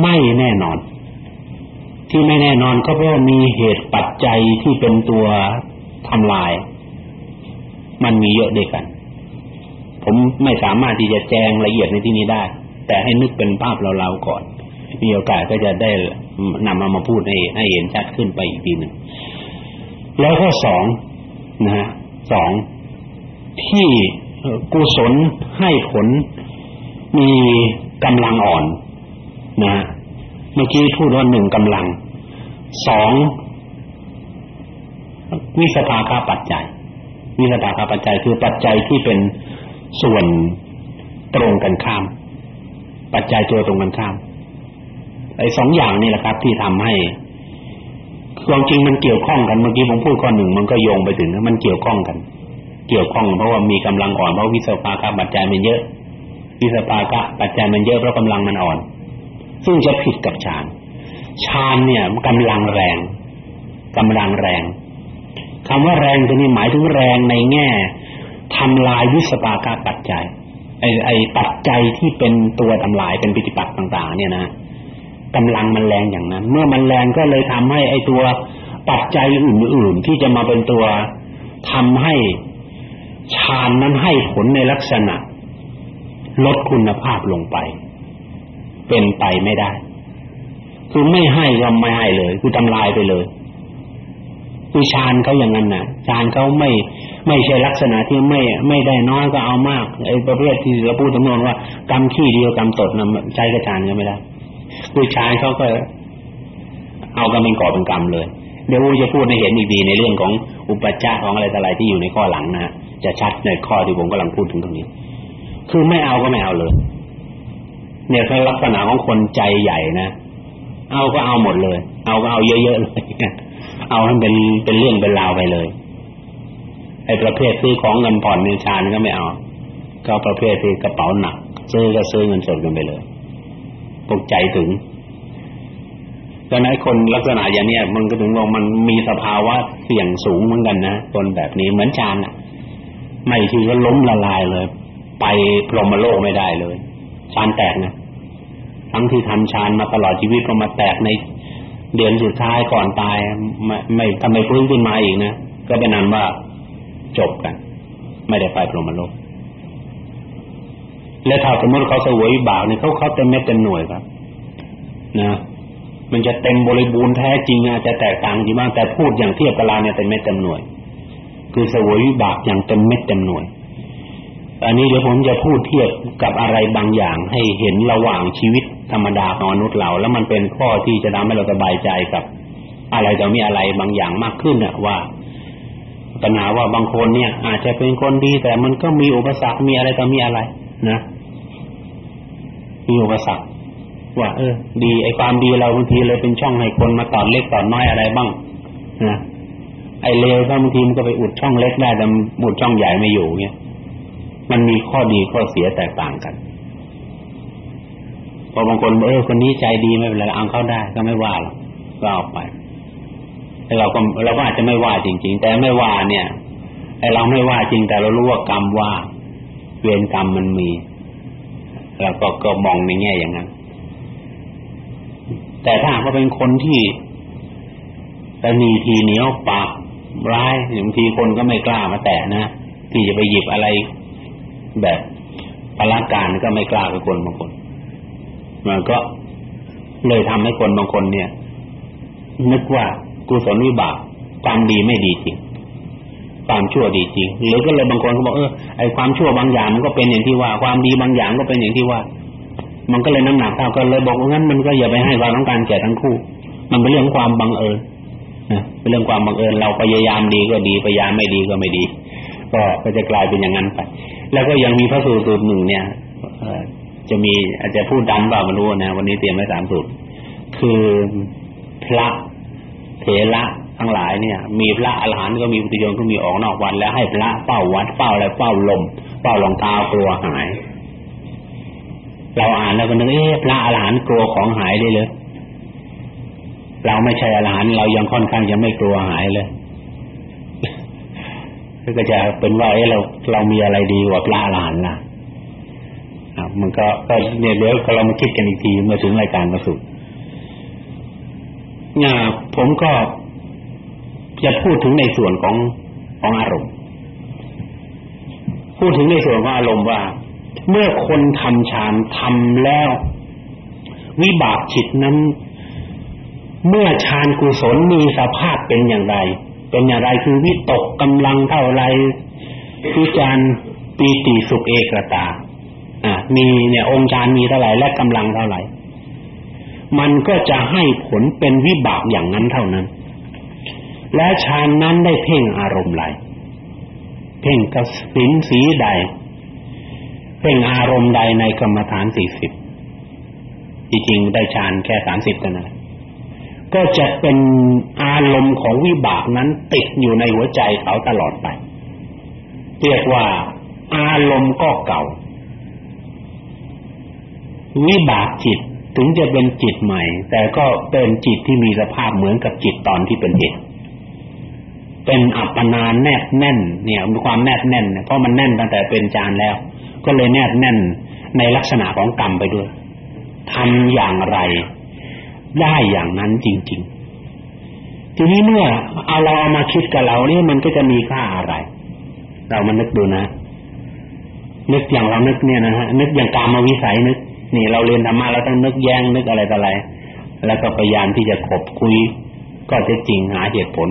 ไม่แน่นอน ที่ไม่แน่นอนก็เพราะมีเหตุปัจจัยที่เป็นตัวทำลาย มันมีเยอะด้วยกัน ผมไม่สามารถที่จะแจงละเอียดในที่นี้ได้ แต่ให้นึกเป็นภาพเราๆก่อน มีโอกาสก็จะได้นำมามาพูดให้ให้เห็นชัดขึ้นไปอีกทีหนึ่งแล้วข้อสองนะฮะสองที่กุศลให้ผลมีกำลังอ่อนนะเมื่อกี้พูดว่าหนึ่งกำลังสองวิสภาคาปัจจัย วิสภาคาปัจจัยคือปัจจัยที่เป็นส่วนตรงกันข้าม ปัจจัยตัวตรงกันข้าม ไอ้สองอย่างนี่แหละครับ ที่ทำให้ความจริงมันเกี่ยวข้องกันเมื่อกี้ผมพูดข้อหนึ่งมันก็โยงไปถึงมันเกี่ยวข้องกัน เกี่ยวข้องเพราะว่ามีกำลังอ่อนเพราะวิสภาคะปัจจัยมันเยอะ วิสภาคะปัจจัยมันเยอะเพราะกำลังมันอ่อน ซึ่งจะผิดกับฌานฌานเนี่ยกำลังแรงกำลังแรงคำว่าแรงตัวนี้หมายถึงแรงในแง่ทำลายวิสภาคะปัจจัยไอ้ไอ้ปัจจัยที่เป็นตัวทำลายเป็นปฏิปักษ์ต่าง ๆ เนี่ยนะ กำลังมันแรงอย่างนั้น เมื่อมันแรงก็เลยทำให้ไอ้ตัวปัจจัยอื่น ๆ ที่จะมาเป็นตัวทำให้ฌานนั้นให้ผลในลักษณะ ลดคุณภาพลงไป เป็นไปไม่ได้ คือไม่ให้ก็ไม่ให้เลย คือทำลายไปเลยคือฌานเขาอย่างนั้นน่ะฌานเขาไม่ไม่ใช่ลักษณะที่ไม่ไม่ได้น้อยก็เอามากไอ้ประเภทที่เราพูดจำนวนว่ากรรมขี้เดียวกรรมตดนะใช้กระจานก็ไม่ได้ คือฌานเขาก็เอากรรมเป็นก่อเป็นกรรมเลยเดี๋ยวจะพูดให้เห็นอีกดีในเรื่องของอุปจาของอะไรต่ออะไรที่อยู่ในข้อหลังนะจะชัดในข้อที่ผมกำลังพูดถึงตรงนี้ คือไม่เอาก็ไม่เอาเลย เนี่ยคือลักษณะของคนใจใหญ่นะเอาก็เอาหมดเลย เอาก็เอาเยอะๆเลยเอาให้เป็นเป็นเรื่องเป็นราวไปเลยไอ้ประเภทซื้อของเงินผ่อนเงินชานก็ไม่เอาก็ประเภทที่กระเป๋าหนักซื้อก็ซื้อเงินสดกันไปเลย พวกใจถึงดังนั้นคนลักษณะอย่างนี้มันก็ถึงว่ามันมีสภาวะเสี่ยงสูงเหมือนกันนะคนแบบนี้เหมือนชานอะ ไม่ทีก็ล้มละลายเลย ไปพรหมโลกไม่ได้เลยชานแตกนะทั้งที่ทำชานมาตลอดชีวิตก็มาแตกในเดือนสุดท้ายก่อนตายไม่ไม่ทำไมฟื้นขึ้นมาอีกนะก็เป็นนั้นว่าจบกัน ไม่ได้ไปพรหมโลก และถ้าสมมติเขาสวยบาปเนี่ยเขาเขาเต็มเม็ดเต็มหน่วยครับนะมันจะเต็มบริบูรณ์แท้จริงอาจจะแตกต่างจริงบ้างแต่พูดอย่างเทียบกับเราเนี่ยเต็มเม็ดเต็มหน่วย คือสวยวิบากอย่างเต็มเม็ดเต็มหน่วย อันนี้เดี๋ยวผมจะพูดเทียบกับอะไรบางอย่างให้เห็นระหว่างชีวิตธรรมดาของมนุษย์เรา แล้วมันเป็นข้อที่จะทำให้เราสบายใจกับ อะไรจะมีอะไรบางอย่างมากขึ้นน่ะว่าปัญหาว่าบางคนเนี่ย อาจจะเป็นคนดีแต่มันก็มีอุปสรรคมีอะไรต่อมีอะไรนะ มีอุปสรรคว่าเออ ดีไอ้ความดีเราบางทีเลยเป็นช่องให้คนมาตอดเล็กตอดน้อยอะไรบ้างนะไอ้เลวก็บางทีมันก็ไปอุดช่องเล็กได้แต่อุดช่องใหญ่ไม่อยู่เงี้ยมันมีข้อดีข้อเสียแตกต่างกันพอบางคนเออคนนี้ใจดีไม่เป็นไรเอาเข้าได้ ก็ไม่ว่าหรอกก็เอาไปแต่เราก็เราก็อาจจะไม่ว่าจริง ๆ แต่ไม่ว่าเนี่ยไอเราไม่ว่าจริงแต่เรารู้ว่ากรรมว่า เวรกรรมมันมี เราก็ก็มองในแง่อย่างนั้น แต่ถ้าเขาเป็นคนที่แต่มีทีเหนียวปากร้ายบางทีคนก็ไม่กล้ามาแตะนะที่จะไปหยิบอะไรแบบพละการก็ไม่กล้ากับคนบางคนมันก็เลยทำให้คนบางคนเนี่ย นึกว่ากุศลวิบากความดีไม่ดีจริง ความชั่วดีจริงหรือก็เลยบางคนก็บอกเออไอความชั่วบางอย่างมันก็เป็นอย่างที่ว่า ความดีบางอย่างก็เป็นอย่างที่ว่า มันก็เลยน้ำหนักเท่ากันเลยบอกว่างั้นมันก็อย่าไปให้ความต้องการแก่ทั้งคู่ มันเป็นเรื่องความบังเอิญนะเป็นเรื่องความบังเอิญเราพยายามดีก็ดีพยายามไม่ดีก็ไม่ดี ก็ก็จะกลายเป็นอย่างนั้นไป แล้วก็ยังมีพระสูตรสูตรหนึ่งเนี่ยจะมีอาจจะพูดดังบ่าไม่รู้นะวันนี้เตรียมไว้สามสูตรคือพระเถระ ทั้งหลายเนี่ย มีพระอรหันต์ก็มีปุถุชนก็มีออกนอกวัดแล้วให้พระเฝ้าวัดเฝ้าอะไรเฝ้าลมเฝ้ารองเท้ากลัวหาย เราอ่านแล้วก็นึกเอ๊ะพระอรหันต์กลัวของหายได้เลยเราไม่ใช่อรหันต์เรายังค่อนข้างจะไม่กลัวหายเลยก็จะเป็นว่าเอ้เราเรามีอะไรดีกว่าพระอรหันต์ล่ะมันก็ก็เนี่ยเดี๋ยวเรามาคิดกันอีกทีเมื่อถึงรายการมาสุดเนี่ยผมก็ จะพูดถึงในส่วนของของอารมณ์ พูดถึงในส่วนของอารมณ์ว่า เมื่อคนทำฌานทำแล้ว วิบากจิตนั้น เมื่อฌานกุศลมีสภาพเป็นอย่างไร เป็นอย่างไรคือวิตกกำลังเท่าไรวิจารปีติสุขเอกตาอ่ามีเนี่ยองค์ฌานมีเท่าไหร่และกำลังเท่าไหร่มันก็จะให้ผลเป็นวิบากอย่างนั้นเท่านั้น และฌานนั้นได้เพ่งอารมณ์ไรเพ่งกสินสีใด เพ่งอารมณ์ใดในกรรมฐานสี่สิบจริงๆได้ฌานแค่สามสิบกันนะก็จะเป็นอารมณ์ของวิบากนั้นติดอยู่ในหัวใจเขาตลอดไป เรียกว่าอารมณ์ก็เก่า วิบากจิตถึงจะเป็นจิตใหม่ แต่ก็เป็นจิตที่มีสภาพเหมือนกับจิตตอนที่เป็นเด็ก เป็นอัปปนาแนบแน่น เนี่ยมีความแนบแน่นเพราะมันแน่นตั้งแต่เป็นจานแล้ว ก็เลยแนบแน่นในลักษณะของกรรมไปด้วยทำอย่างไร ได้อย่างนั้นจริง ๆ ทีนี้เมื่อเอาเราเอามาคิดกับเราเนี่ยมันก็จะมีค่าอะไร เรามานึกดูนะนึกอย่างเรานึกเนี่ยนะฮะนึกอย่างกามวิสัยนึก นี่เราเรียนธรรมะเราต้องนึกแย้งนึกอะไรต่ออะไร แล้วก็พยายามที่จะขบคุย ก็จะจริงหาเหตุผล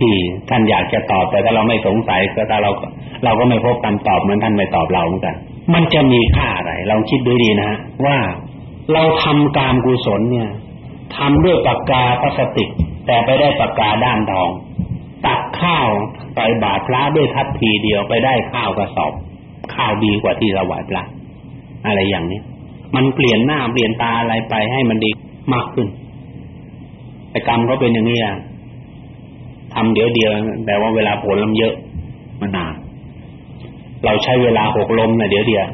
ที่ท่านอยากจะตอบแต่ถ้าเราไม่สงสัยก็ถ้าเราเราก็ไม่พบคำตอบเหมือนท่านไม่ตอบเราเหมือนกันมันจะมีค่าอะไรเราคิดดูดีนะว่าเราทำการกุศลเนี่ยทำด้วยปากกาพลาสติก แต่ไปได้ปากกาด้านทองตักข้าวใส่บาตรพระด้วยทัพพีเดียวไปได้ข้าวกระสอบ ข้าวดีกว่าที่เราไหวพระอะไรอย่างนี้มันเปลี่ยนหน้าเปลี่ยนตาอะไรไปให้มันดีมากขึ้นแต่กรรมก็เป็นอย่างนี้อะ ทำเดี๋ยวเดียวแต่ว่าเวลาผลลำเยอะมันนานเราใช้เวลาหกลมนะเดี๋ยวเดียว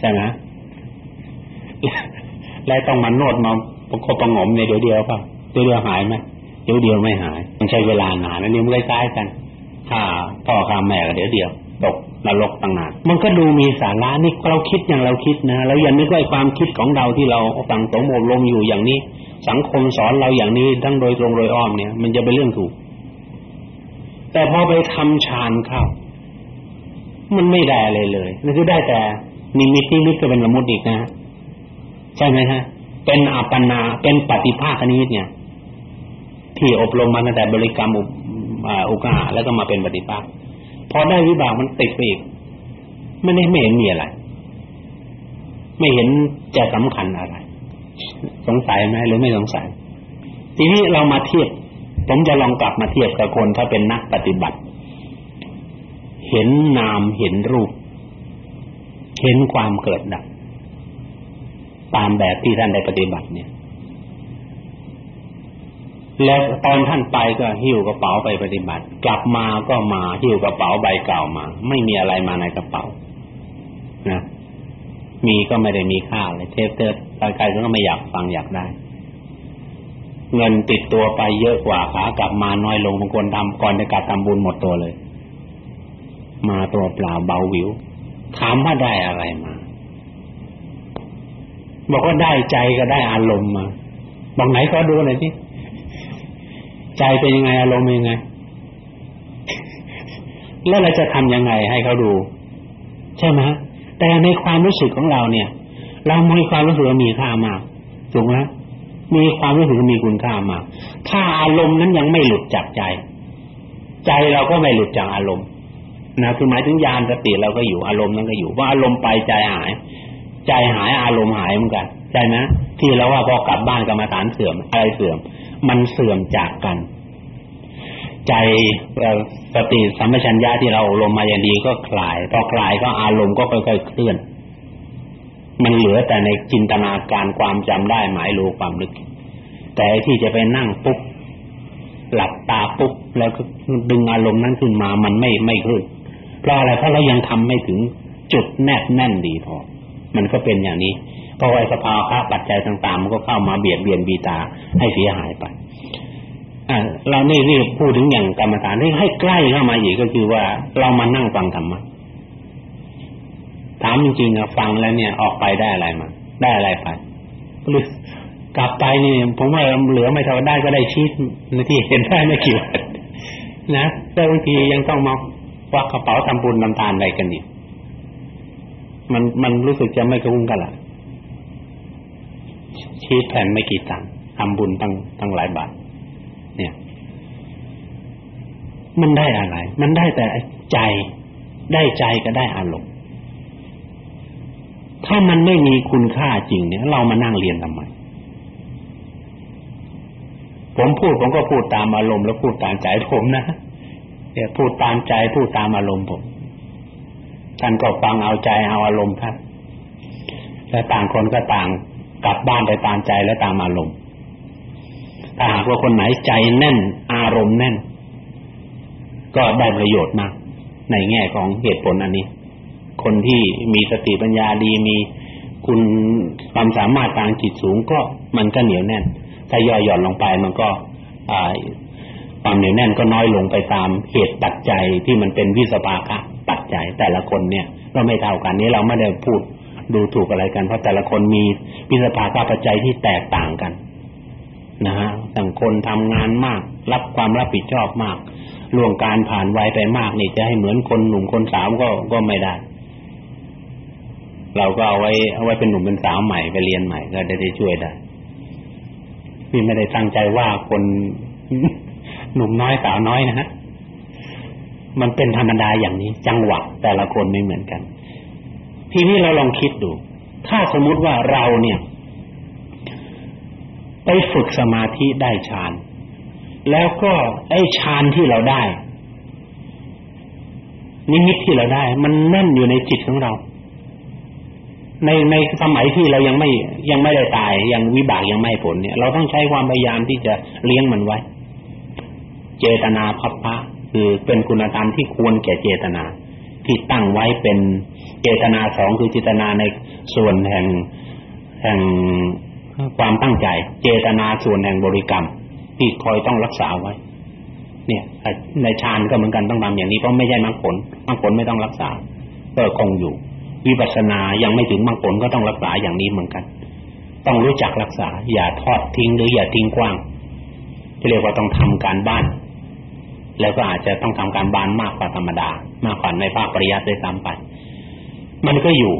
ใช่ไหมและต้องมานวดมาประคบประงมในเดี๋ยวเดียวป่ะเดี๋ยวเดียวหายไหมเดี๋ยวเดียวไม่หาย มันใช้เวลานานอันนี้มันคล้ายๆกันถ้าพ่อข้าแม่ก็เดี๋ยวเดียวตกนรกตั้งนานมันก็ดูมีสาระนี่เราคิดอย่างเราคิดนะแล้วอย่านึกว่าความคิดของเราที่เราตั้งสมอบรมอยู่อย่างนี้ สังคมสอนเราอย่างนี้ทั้งโดยตรงโดยอ้อมเนี่ย มันจะเป็นเรื่องถูก แต่พอไปทำฌานเข้ามันไม่ได้อะไรเลยมันคือได้แต่นิมิตนิมิตก็เป็นละมุดอีกนะใช่ไหมฮะเป็นอัปปนาเป็นปฏิภาคนิมิตเนี่ย ที่อบรมมาตั้งแต่บริกรรมอุกาแล้วก็มาเป็นปฏิภาคพอได้วิบากมันติดไปอีกไม่ได้ไม่เห็นมีอะไร ไม่เห็นจะสำคัญอะไร สงสัยไหมหรือไม่สงสัย ทีนี้เรามาเทียบ ผมจะลองกลับมาเทียบกับคนถ้าเป็นนักปฏิบัติ เห็นนามเห็นรูป เห็นความเกิดดับตามแบบที่ท่านได้ปฏิบัติเนี่ย แล้วตอนท่านไปก็หิ้วกระเป๋าไปปฏิบัติ กลับมาก็มาหิ้วกระเป๋าใบเก่ามา ไม่มีอะไรมาในกระเป๋านะมีก็ไม่ได้มีค่าเลยเทปเตอร์ใครๆก็ไม่อยากฟังอยากได้ เงินติดตัวไปเยอะกว่าขากลับมาน้อยลงบางคนทำก่อนจะกลับทำบุญหมดตัวเลย มาตัวเปล่าเบาวิวถามว่าได้อะไรมาบอกว่าได้ใจก็ได้อารมณ์มาบอกไหนก็ดูหน่อยสิใจเป็นยังไงอารมณ์เป็นยังไง แล้วเราจะทำยังไงให้เขาดู ใช่ไหมแต่ในความรู้สึกของเราเนี่ย เรามีความรู้สึกว่ามีค่ามากถูกไหม มีความรู้สึกมีคุณค่ามาก ถ้าอารมณ์นั้นยังไม่หลุดจากใจ ใจเราก็ไม่หลุดจากอารมณ์นะคือหมายถึงญาณสติเราก็อยู่อารมณ์นั้นก็อยู่ว่าอารมณ์ไปใจหาย ใจหายอารมณ์หายเหมือนกันใช่ไหมที่เราว่าพอกลับบ้านกรรมฐานเสื่อมอะไรเสื่อม มันเสื่อมจากกัน ใจสติสัมปชัญญะที่เราลมมาอย่างดีก็คลายพอคลายก็อารมณ์ก็ค่อยๆเคลื่อน มันเหลือแต่ในจินตนาการความจำได้หมายรู้ความลึก แต่ที่จะไปนั่งปุ๊บหลับตาปุ๊บแล้วก็ดึงอารมณ์นั้นขึ้นมามันไม่ไม่ขึ้นเพราะอะไรเพราะเรายังทำไม่ถึงจุดแนบแน่นดีพอมันก็เป็นอย่างนี้เพราะว่าสภาวะปัจจัยต่างๆ มันก็เข้ามาเบียดเบียนบีตาให้เสียหายไปอ่าเรานี่รีบพูดถึงอย่างกรรมฐานให้ใกล้เข้ามาอีกก็คือว่าเรามานั่งฟังธรรมะ ถามจริงๆอะฟังแล้วเนี่ยออกไปได้อะไรมาได้อะไรไปหรือกลับไปนี่ผมว่าเหลือไม่เท่าได้ก็ได้ชีตในที่เห็นได้ไม่กี่วันนะแต่บางทียังต้องมาวักกระเป๋าทำบุญทำทานอะไรกันอีกมันมันรู้สึกจะไม่คุ้มกันละชีตแผ่นไม่กี่ตังค์ทำบุญตั้งตั้งหลายบาทเนี่ย มันได้อะไร มันได้แต่ใจได้ใจก็ได้อารมณ์ ถ้ามันไม่มีคุณค่าจริงเนี่ย เรามานั่งเรียนทำไมผมพูดผมก็พูดตามอารมณ์แล้วพูดตามใจผมนะเนี่ยพูดตามใจพูดตามอารมณ์ผมท่านก็ฟังเอาใจเอาอารมณ์ท่านและต่างคนก็ต่างกลับบ้านไปตามใจและตามอารมณ์ถ้าหากว่าคนไหนใจแน่น อารมณ์แน่น ก็ได้ประโยชน์มากในแง่ของเหตุผลอันนี้ คนที่มีสติปัญญาดีมีคุณความสามารถทางจิตสูงก็มันก็เหนียวแน่น ถ้าย่อหย่อนลงไปมันก็ความเหนียวแน่นก็น้อยลงไปตามเหตุปัจจัยที่มันเป็นวิสภาคะปัจจัยแต่ละคนเนี่ยก็ไม่เท่ากันนี้เราไม่ได้พูดดูถูกอะไรกัน เพราะแต่ละคนมีวิสภาคปัจจัยที่แตกต่างกันนะฮะอย่างคนทำงานมาก รับความรับผิดชอบมากล่วงการผ่านวัยไปมากนี่จะให้เหมือนคนหนุ่มคนสาวก็ก็ไม่ได้ เราก็เอาไว้เอาไว้เป็นหนุ่มเป็นสาวใหม่ไปเรียนใหม่ก็ได้ได้ช่วยได้พี่ไม่ได้ตั้งใจว่าคนหนุ่มน้อยสาวน้อยนะฮะมันเป็นธรรมดาอย่างนี้ จังหวะแต่ละคนไม่เหมือนกัน ทีนี้เราลองคิดดู ถ้าสมมุติว่าเราเนี่ย ไปฝึกสมาธิได้ฌานแล้วก็ไอ้ฌานที่เราได้นิมิตที่เราได้ มันแน่นอยู่ในจิตของเรา ในในสมัยที่เรายังไม่ยังไม่ได้ตายยังวิบากยังไม่ผลเนี่ย เราต้องใช้ความพยายามที่จะเลี้ยงมันไว้ เจตนาพัพพะคือเป็นคุณธรรมที่ควรแก่เจตนา ที่ตั้งไว้เป็นเจตนาสองคือเจตนาในส่วนแห่งแห่งความตั้งใจ เจตนาส่วนแห่งบริกรรม ที่คอยต้องรักษาไว้ เนี่ยในฌานก็เหมือนกันต้องทำอย่างนี้เพราะไม่ใช่มรรคผลมรรคผลไม่ต้องรักษาก็คงอยู่ วิปัสสนายังไม่ถึงมรรคผลก็ต้องรักษาอย่างนี้เหมือนกัน ต้องรู้จักรักษา อย่าทอดทิ้งหรืออย่าทิ้งกว้างที่เรียกว่าต้องทำการบ้าน แล้วก็อาจจะต้องทำการบ้านมากกว่าธรรมดา มากกว่าในภาคปริยัติด้วยซ้ำไปมันก็อยู่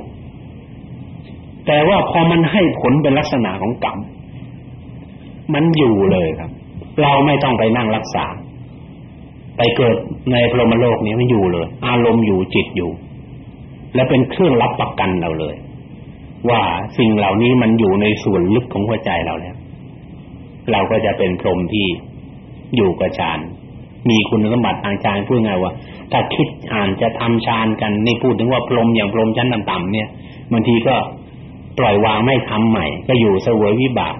แต่ว่าพอมันให้ผลเป็นลักษณะของกรรมมันอยู่เลยครับ เราไม่ต้องไปนั่งรักษา ไปเกิดในพรหมโลกนี้มันอยู่เลย อารมณ์อยู่จิตอยู่ และเป็นเครื่องรับประกันเราเลย ว่าสิ่งเหล่านี้มันอยู่ในส่วนลึกของหัวใจเราแล้วเราก็จะเป็นพรหมที่อยู่กับฌานมีคุณสมบัติทางฌานพูดไงว่า ถ้าคิดอ่านจะทำฌานกันนี่พูดถึงว่าพรหมอย่างพรหมชั้นต่ำๆเนี่ยบางทีก็ปล่อยวางไม่ทำใหม่ ก็อยู่เสวยวิบาก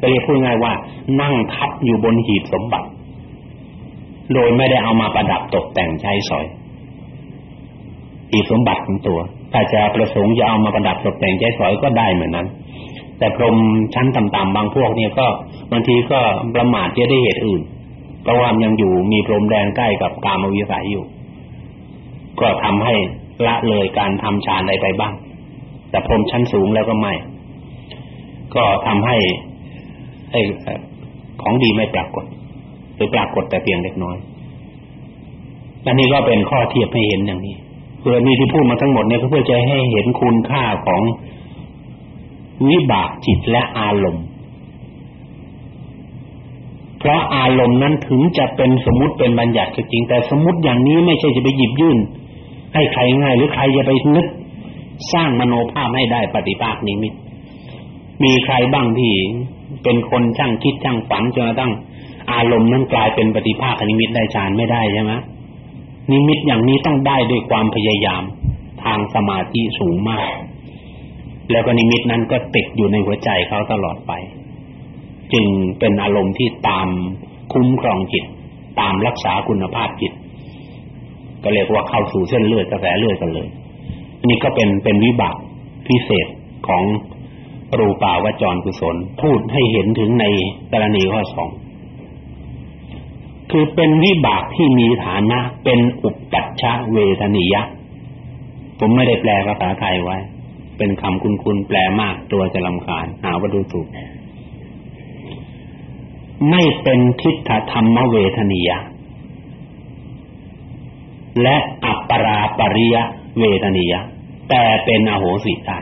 ก็เรียกพูดง่ายว่า นั่งทับอยู่บนหีบสมบัติ โดยไม่ได้เอามาประดับตกแต่งใช้สอย หีบสมบัติของตัว ถ้าจะประสงค์จะเอามาประดับตกแต่งใช้สอยก็ได้เหมือนนั้น แต่พรหมชั้นต่ำๆบางพวกเนี่ยก็บางทีก็ประมาทจะได้เหตุอื่น เพราะว่ายังอยู่มีพรหมแดนใกล้กับกามวิสัยอยู่ ก็ทำให้ละเลยการทำฌานใดไปบ้าง แต่พรหมชั้นสูงแล้วก็ไม่ ก็ทำให้ไอ้ของดีไม่ปรากฏหรือปรากฏแต่เพียงเล็กน้อยอันนี้ก็เป็นข้อเทียบให้เห็นอย่างนี้ เพื่อนี่ที่พูดมาทั้งหมดเนี่ยเพื่อจะให้เห็นคุณค่าของวิบากจิตและอารมณ์ เพราะอารมณ์นั้นถึงจะเป็นสมมติเป็นบัญญัติก็จริง แต่สมมติอย่างนี้ไม่ใช่จะไปหยิบยื่น ให้ใครง่าย หรือใครจะไปนึกสร้างมโนภาพให้ได้ปฏิภาคนิมิต มีใครบ้างที่เป็นคนช่างคิดช่างฝันจนกระทั่งอารมณ์นั้นกลายเป็นปฏิภาคนิมิตได้ฌานไม่ได้ใช่ไหม นิมิตอย่างนี้ต้องได้ด้วยความพยายามทางสมาธิสูงมาก แล้วก็นิมิตนั้นก็ติดอยู่ในหัวใจเขาตลอดไป จึงเป็นอารมณ์ที่ตามคุ้มครองจิต ตามรักษาคุณภาพจิต ก็เรียกว่าเข้าสู่เส้นเลือดกระแสเลือดกันเลย นี่ก็เป็นเป็นวิบากพิเศษของรูปาวจรกุศล พูดให้เห็นถึงในกรณีข้อสอง คือเป็นวิบากที่มีฐานะเป็นอุปปัชชะเวทนิยะ ผมไม่ได้แปลภาษาไทยไว้ เป็นคำคุณๆแปลมากตัวจะลำคาญหาว่าดูถูก ไม่เป็นทิฏฐธรรมเวทนิยะ และอัปปราปริยะเวทนิยะ แต่เป็นอโหสิได้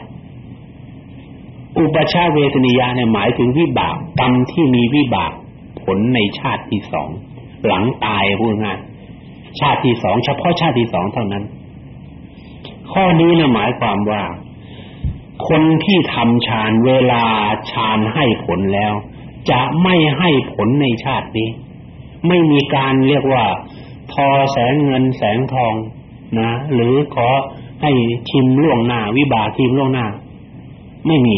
อุปชาเวทนิยาเนี่ยหมายถึงวิบากกรรมที่มีวิบากผลในชาติที่สอง หลังตายพูดง่ายชาติที่สองเฉพาะชาติที่สองเท่านั้น ข้อนี้นะหมายความว่า คนที่ทำฌานเวลาฌานให้ผลแล้ว จะไม่ให้ผลในชาตินี้ ไม่มีการเรียกว่าทอแสงเงินแสงทองนะ หรือขอให้ชิมล่วงหน้า วิบากชิมล่วงหน้า ไม่มี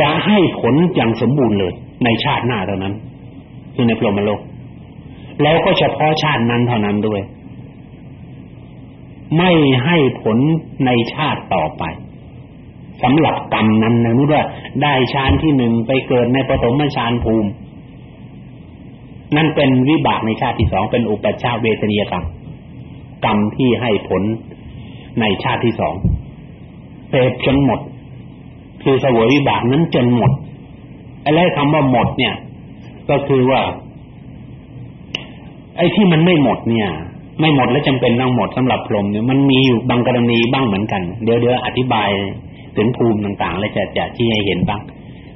จะให้ผลอย่างสมบูรณ์เลย ในชาติหน้าเท่านั้น คือในพรหมโลก แล้วก็เฉพาะชาตินั้นเท่านั้นด้วย ไม่ให้ผลในชาติต่อไปสำหรับกรรมนั้นนะนุว่าได้ฌานที่หนึ่งไปเกิดในปฐมฌานภูมิ นั่นเป็นวิบากในชาติที่สองเป็นอุปชาเวทนียกรรมกรรมที่ให้ผลในชาติที่สองเสพจนหมด คือสวยวิบากนั้นจนหมดอะไรคำว่าหมดเนี่ย ก็คือว่า ไอ้ที่มันไม่หมดเนี่ย ไม่หมดและจำเป็นต้องหมดสำหรับพรหมเนี่ยมันมีอยู่บางกรณีบ้างเหมือนกัน เดี๋ยวเดี๋ยวอธิบายถึงภูมิต่างๆ และจะจะที่ให้เห็นบ้าง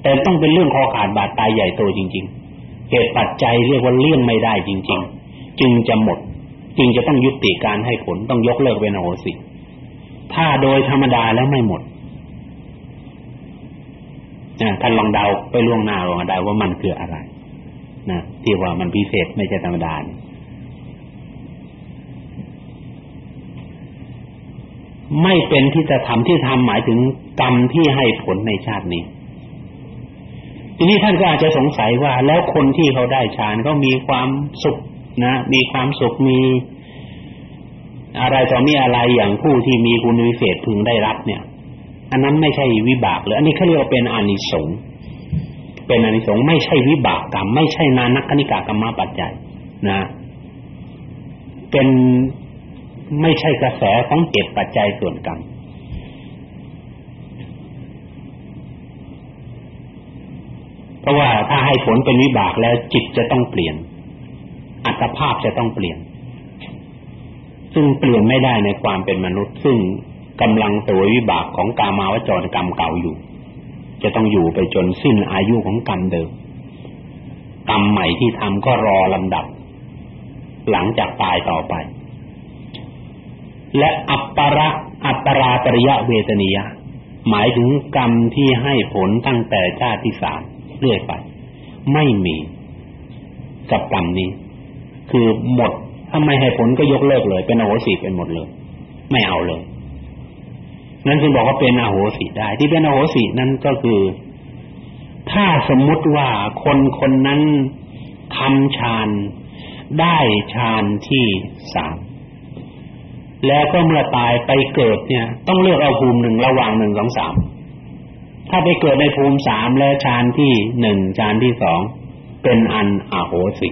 แต่ต้องเป็นเรื่องคอขาดบาดตายใหญ่โตจริง ๆเหตุปัจจัยเรียกว่าเลี่ยงไม่ได้จริง ๆ จึงจะหมด จึงจะต้องยุติการให้ผลต้องยกเลิกเวนโอสิถ้าโดยธรรมดาแล้วไม่หมดท่านลองเดาไปล่วงหน้าลองเดาว่ามันคืออะไร นะที่ว่ามันพิเศษไม่ใช่ธรรมดาไม่เป็นที่จะทำที่ทำหมายถึงกรรมที่ให้ผลในชาตินี้ ทีนี้ท่านก็อาจจะสงสัยว่า แล้วคนที่เขาได้ฌานก็มีความสุขนะ มีความสุขมีอะไรต่อมีอะไรอย่างผู้ที่มีคุณวิเศษพึงได้รับเนี่ย อันนั้นไม่ใช่วิบากเลยอันนี้เขาเรียกว่าเป็นอานิสงส์ เป็นอานิสงส์ไม่ใช่วิบากกรรมไม่ใช่นานักคณิกากรรมปัจจัยนะเป็นไม่ใช่กระแสของเหตุปัจจัยส่วนกรรมเพราะว่าถ้าให้ผลเป็นวิบากแล้วจิตจะต้องเปลี่ยน อัตภาพจะต้องเปลี่ยน ซึ่งเปลี่ยนไม่ได้ในความเป็นมนุษย์ ซึ่งกำลังตัววิบากของกามาวจรกรรมเก่าอยู่ จะต้องอยู่ไปจนสิ้นอายุของกรรมเดิมกรรมใหม่ที่ทำก็รอลำดับ หลังจากตายต่อไป และอัปประอัปปราปริยะเวทนียหมายถึงกรรมที่ให้ผลตั้งแต่ชาติที่สามเรื่อยไป ไม่มีกับกรรมนี้ คือหมดถ้าไม่ให้ผลก็ยกเลิกเลย เป็นอโหสิเป็นหมดเลย ไม่เอาเลย นั่นจึงบอกว่าเป็นอโหสิได้ ที่เป็นอโหสินั้นก็คือ ถ้าสมมุติว่าคนคนนั้นทำฌานได้ฌานที่สามแล้วก็เมื่อตายไปเกิดเนี่ย ต้องเลือกเอาภูมิหนึ่งระหว่างหนึ่งสองสามถ้าไปเกิดในภูมิสามแล้วฌานที่หนึ่งฌานที่สองเป็นอันอโหสิ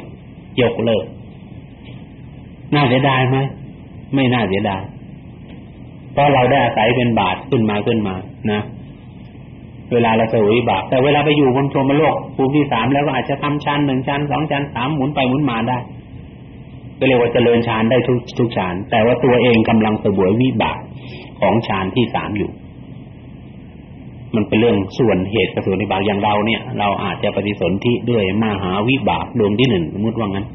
ยกเลิก น่าเสียดายไหมไม่น่าเสียดาย เพราะเราได้อาศัยเป็นบาตขึ้นมาขึ้นมานะเวลาเราเสวยบาปแต่เวลาไปอยู่บนพรมโลกภูมิที่สามแล้วก็อาจจะทำชั้นหนึ่งชั้นสองชั้นสามหมุนไปหมุนมาได้ก็เรียกว่าเจริญฌานได้ทุกทุกฌานแต่ว่าตัวเองกำลังเสวยวิบากของฌานที่สามอยู่ มันเป็นเรื่องส่วนเหตุกับส่วนวิบากอย่างเราเนี่ย เราอาจจะปฏิสนธิด้วยมหาวิบากดวงที่หนึ่งสมมติว่างั้น